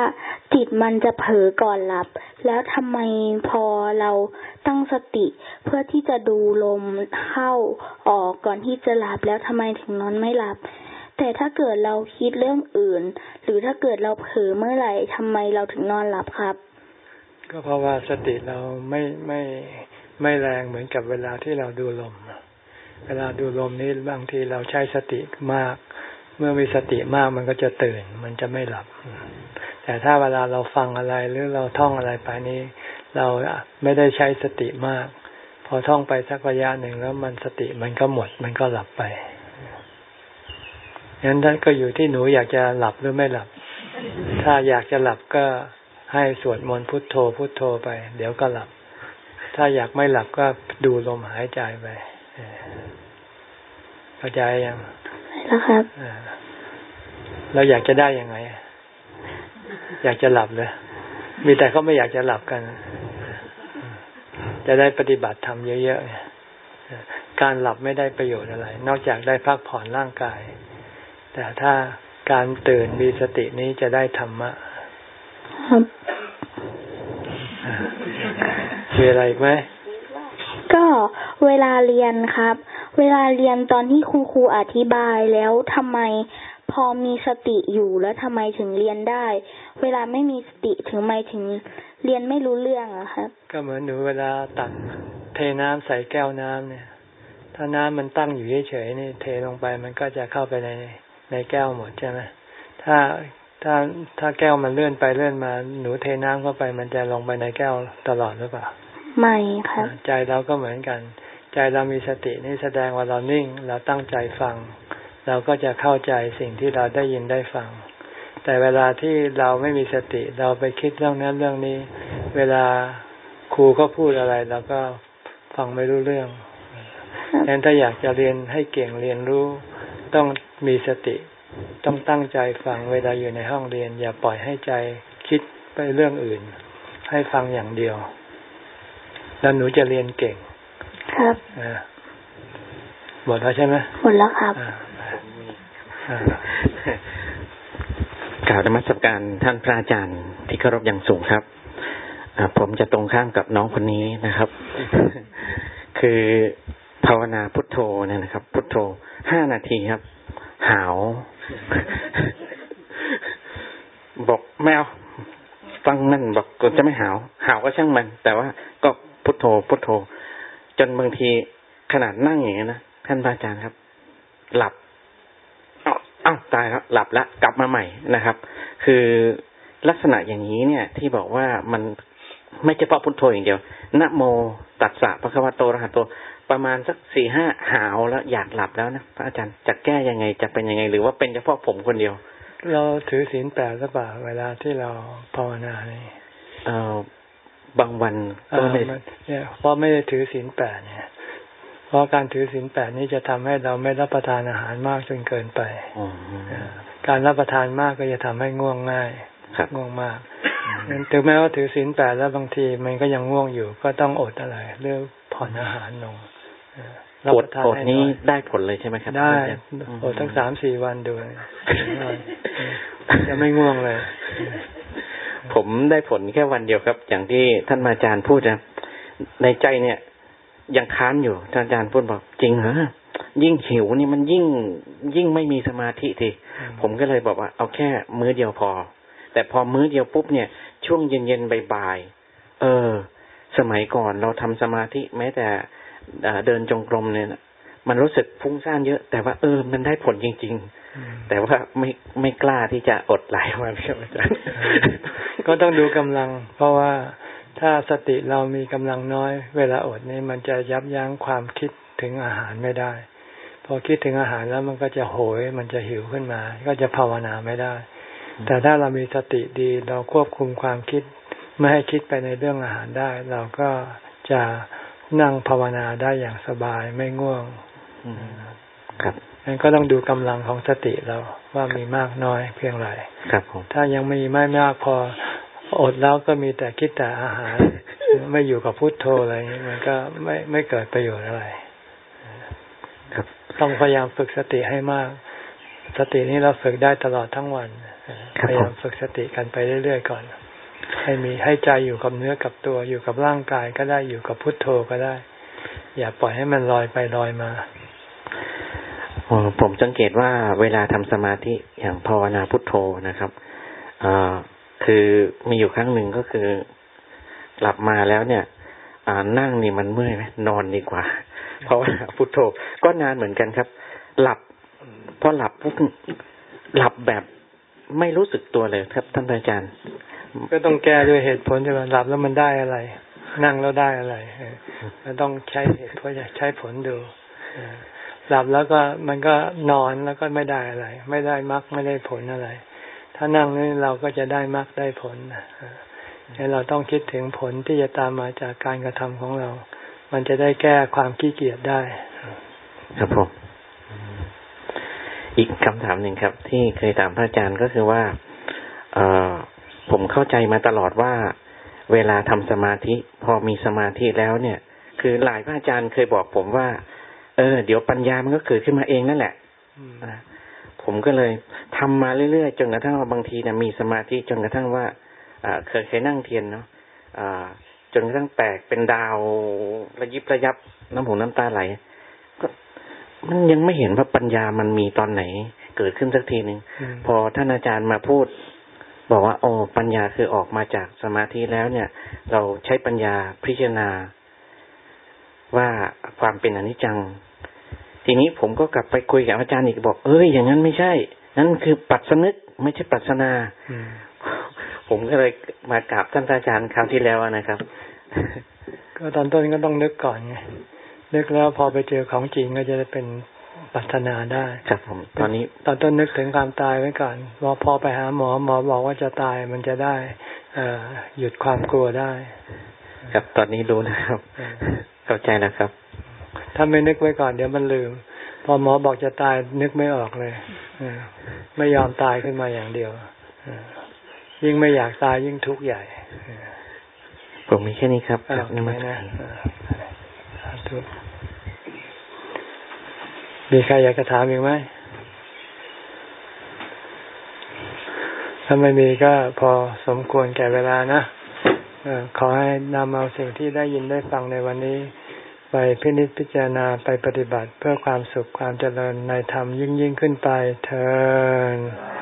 [SPEAKER 5] จิตมันจะเผลอก่อนหลับ แล้วทำไมพอเราตั้งสติเพื่อที่จะดูลมเข้าออกก่อนที่จะหลับแล้วทำไมถึงนอนไม่หลับ แต่ถ้าเกิดเราคิดเรื่องอื่น หรือถ้าเกิดเราเผลอเมื่อไหร่ทำไมเราถึงนอนหลับครับ
[SPEAKER 1] ก็เพราะว่าสติเราไม่ไม่ไม่แรงเหมือนกับเวลาที่เราดูลม เวลาดูลมนี้บางทีเราใช้สติมาก เมื่อมีสติมากมันก็จะตื่น มันจะไม่หลับ แต่ถ้าเวลาเราฟังอะไรหรือเราท่องอะไรไปนี้ เราไม่ได้ใช้สติมาก พอท่องไปสักระยะหนึ่งแล้วมันสติมันก็หมด มันก็หลับไปงั้นท่านก็อยู่ที่หนูอยากจะหลับหรือไม่หลับ ถ้าอยากจะหลับก็ ให้สวดมนต์พุทโธพุทโธไป เดี๋ยวก็หลับ ถ้าอยากไม่หลับก็ดูลมหายใจไปเข้าใจยัง
[SPEAKER 5] แล้วครับ
[SPEAKER 1] เราอยากจะได้ยังไง อยากจะหลับเลยมีแต่เขาไม่อยากจะหลับกัน จะได้ปฏิบัติทำเยอะๆการหลับไม่ได้ประโยชน์อะไร นอกจากได้พักผ่อนร่างกาย แต่ถ้าการตื่นมีสตินี้จะได้ธรรมะ มีอะไรอีกไหม
[SPEAKER 5] ก็เวลาเรียนครับ เวลาเรียนตอนที่คุณครูอธิบายแล้วทำไมพอมีสติอยู่แล้วทำไมถึงเรียนได้ เวลาไม่มีสติถึงไม่ถึงเรียนไม่รู้เรื่องอะครับ
[SPEAKER 1] ก็เหมือนหนูเวลาตักเทน้ำใส่แก้วน้ำเนี่ย ถ้าน้ำมันตั้งอยู่เฉยๆนี่เทลงไปมันก็จะเข้าไปในในแก้วหมดใช่ไหมถ้า ถ้าถ้าแก้วมันเลื่อนไปเลื่อนมา หนูเทน้ำเข้าไปมันจะลงไปในแก้วตลอดหรือเปล่า
[SPEAKER 5] ไม่ครับ
[SPEAKER 1] ใจเราก็เหมือนกัน ใจเรามีสตินี่แสดงว่าเรานิ่ง เราตั้งใจฟัง เราก็จะเข้าใจสิ่งที่เราได้ยินได้ฟัง แต่เวลาที่เราไม่มีสติเราไปคิดเรื่องนั้นเรื่องนี้ เวลาครูก็พูดอะไรเราก็ฟังไม่รู้เรื่องดังนั้นถ้าอยากจะเรียนให้เก่งเรียนรู้ต้องมีสติ ต้องตั้งใจฟังเวลาอยู่ในห้องเรียน อย่าปล่อยให้ใจคิดไปเรื่องอื่น ให้ฟังอย่างเดียว แล้วหนูจะเรียนเก่ง
[SPEAKER 5] ครับ
[SPEAKER 1] หมดแล้วใช่ไหม
[SPEAKER 5] หมดแล้วครับ
[SPEAKER 6] กล่าวนมัสการท่านพระอาจารย์ที่เคารพอย่างสูงครับผมจะตรงข้ามกับน้องคนนี้นะครับ คือภาวนาพุทโธเนี่ยนะครับ พุทโธห้านาทีครับ หาว บอกแมวฟังนั่นบอกก็จะไม่หาว หาวก็ช่างมัน แต่ว่าก็พุทโธพุทโธ จนบางทีขนาดนั่งอย่างนี้นะท่านพระอาจารย์ครับ หลับอ้าวตายแล้วหลับแล้วกลับมาใหม่นะครับ คือลักษณะอย่างนี้เนี่ย ที่บอกว่ามันไม่เฉพาะพุทโธอย่างเดียวนะโมตัสสะพระคัมภโตรหัสโต ประมาณสักสี่ห้าหาวแล้วอยากหลับแล้วนะพระอาจารย์จะแก้ยังไงจะเป็นยังไง หรือว่าเป็นเฉพาะผมคนเดียว
[SPEAKER 1] เราถือศีลแปดหรือเปล่าเวลาที่เราภาวนาเนี่ย
[SPEAKER 6] เออบางวัน
[SPEAKER 1] ก็ไม่เนี่ยเพราะไม่ได้ถือศีลแปดเนี่ย เพราะการถือศีลแปดนี้จะทำให้เราไม่รับประทานอาหารมากจนเกินไปการรับประทานมากก็จะทำให้ง่วงง่ายง่วงมากถึงแม้ว่าถือศีลแปดแล้วบางทีมันก็ยังง่วงอยู่ ก็ต้องอดอะไรเรื่องผ่อนอาหารลง
[SPEAKER 6] อดอดนี้ได้ผลเลยใช่ไหมครับ
[SPEAKER 1] ได้อดทั้งสามสี่วันดูจะไม่ง่วงเลย
[SPEAKER 6] ผมได้ผลแค่วันเดียวครับ อย่างที่ท่านอาจารย์พูดนะในใจเนี่ย ยังค้านอยู่ท่านอาจารย์พูดบอกจริงเหรอยิ่งหิวนี่มันยิ่งยิ่งไม่มีสมาธิทีผมก็เลยบอกว่า เอาแค่มื้อเดียวพอ แต่พอมื้อเดียวปุ๊บเนี่ย ช่วงเย็นๆบ่ายๆเออ สมัยก่อนเราทำสมาธิแม้แต่ เดินจงกรมเนี่ยมันรู้สึกฟุ้งซ่านเยอะ แต่ว่าเออ มันได้ผลจริง ๆ แต่ว่าไม่ไม่กล้าที่จะอดหลายวันครับอาจารย์
[SPEAKER 1] ก็ต้องดูกำลัง เพราะว่าถ้าสติเรามีกำลังน้อย เวลาอดนี่มันจะยับยั้งความคิดถึงอาหารไม่ได้ พอคิดถึงอาหารแล้วมันก็จะโหย มันจะหิวขึ้นมา ก็จะภาวนาไม่ได้ แต่ถ้าเรามีสติดีเราควบคุมความคิด ไม่ให้คิดไปในเรื่องอาหารได้ เราก็จะ นั่งภาวนาได้อย่างสบายไม่ง่วง
[SPEAKER 6] ครับ
[SPEAKER 1] งั้นก็ต้องดูกำลังของสติเราว่ามีมากน้อยเพียงไร
[SPEAKER 6] ครับผม
[SPEAKER 1] ถ้ายังมีไม่มากพออดแล้วก็มีแต่คิดแต่อาหาร ไม่อยู่กับพุทโธอะไรมันก็ไม่ไม่เกิดประโยชน์อะไร
[SPEAKER 6] ครับ
[SPEAKER 1] ต้องพยายามฝึกสติให้มาก สตินี้เราฝึกได้ตลอดทั้งวันพยายามฝึกสติกันไปเรื่อยๆก่อน ให้มีให้ใจอยู่กับเนื้อกับตัวอยู่กับร่างกายก็ได้อยู่กับพุทโธก็ได้ อย่าปล่อยให้มันลอยไปลอยมา
[SPEAKER 6] ผมสังเกตว่าเวลาทำสมาธิอย่างภาวนาพุทโธนะครับอคือมีอยู่ครั้งหนึ่งก็คือ หลับมาแล้วเนี่ยนั่งนี่มันเมื่อยไหมนอนดีกว่า เพราะว่าพุทโธก็นานเหมือนกันครับ หลับพอหลับปุ๊บหลับแบบไม่รู้สึกตัวเลยครับท่านอาจารย์
[SPEAKER 1] ก็ต้องแก้ด้วยเหตุผลใช่ไหมหลับแล้วมันได้อะไร นั่งแล้วได้อะไรมันต้องใช้เหตุผลใช้ผลดูหลับแล้วก็มันก็นอนแล้วก็ไม่ได้อะไร ไม่ได้มรรคไม่ได้ผลอะไร ถ้านั่งนี่เราก็จะได้มรรคได้ผลเราต้องคิดถึงผลที่จะตามมาจากการกระทำของเรา มันจะได้แก้ความขี้เกียจได้
[SPEAKER 6] ครับผมอีกคำถามหนึ่งครับ ที่เคยถามพระอาจารย์ก็คือว่า เออ ผมเข้าใจมาตลอดว่า เวลาทำสมาธิ พอมีสมาธิแล้วเนี่ย คือหลายพระอาจารย์เคยบอกผมว่า เออ เดี๋ยวปัญญามันก็เกิดขึ้นมาเองนั่นแหละผมก็เลยทำมาเรื่อยๆจนกระทั่งว่าบางทีเนี่ยมีสมาธิจนกระทั่งว่าเคยเคยนั่งเทียนเนาะจนกระทั่งแตกเป็นดาวระยิบระยับน้ำหูน้ำตาไหลก็มันยังไม่เห็นว่าปัญญามันมีตอนไหน เกิดขึ้นสักทีหนึ่งพอท่านอาจารย์มาพูด บอกว่าโอ้ปัญญาคือออกมาจากสมาธิแล้วเนี่ย เราใช้ปัญญาพิจารณา ว่าความเป็นอนิจจัง ทีนี้ผมก็กลับไปคุยกับอาจารย์อีกบอก เอ้ยอย่างนั้นไม่ใช่ นั่นคือปัจสนึกไม่ใช่ปัจสนาผมก็เลยมากราบท่านอาจารย์คราวที่แล้วนะครับ
[SPEAKER 1] ก็ตอนต้นก็ต้องนึกก่อนไงนึกแล้วพอไปเจอของจริงก็จะเป็น ปัฒนาได้
[SPEAKER 6] ครับผมตอนนี้
[SPEAKER 1] ตอนต้นนึกถึงความตายไว้ก่อนพอพอไปหาหมอหมอบอกว่าจะตายมันจะได้เอหยุดความกลัวได้
[SPEAKER 6] ครับตอนนี้รู้นะครับ เข้าใจแล้วครับ
[SPEAKER 1] ถ้าไม่นึกไว้ก่อนเดี๋ยวมันลืม พอหมอบอกจะตายนึกไม่ออกเลยไม่ยอมตายขึ้นมาอย่างเดียวยิ่งไม่อยากตายยิ่งทุกข์ใหญ่
[SPEAKER 6] ผมมีแค่นี้ครับ
[SPEAKER 1] จาก
[SPEAKER 6] น
[SPEAKER 1] มัสการ มีใครอยากจะถามอีกไหมถ้าไม่มีก็พอสมควรแก่เวลานะขอให้นำเอาสิ่งที่ได้ยินได้ฟังในวันนี้ ไปพินิจพิจารณาไปปฏิบัติเพื่อความสุขความเจริญในธรรมยิ่งยิ่งขึ้นไปเธอ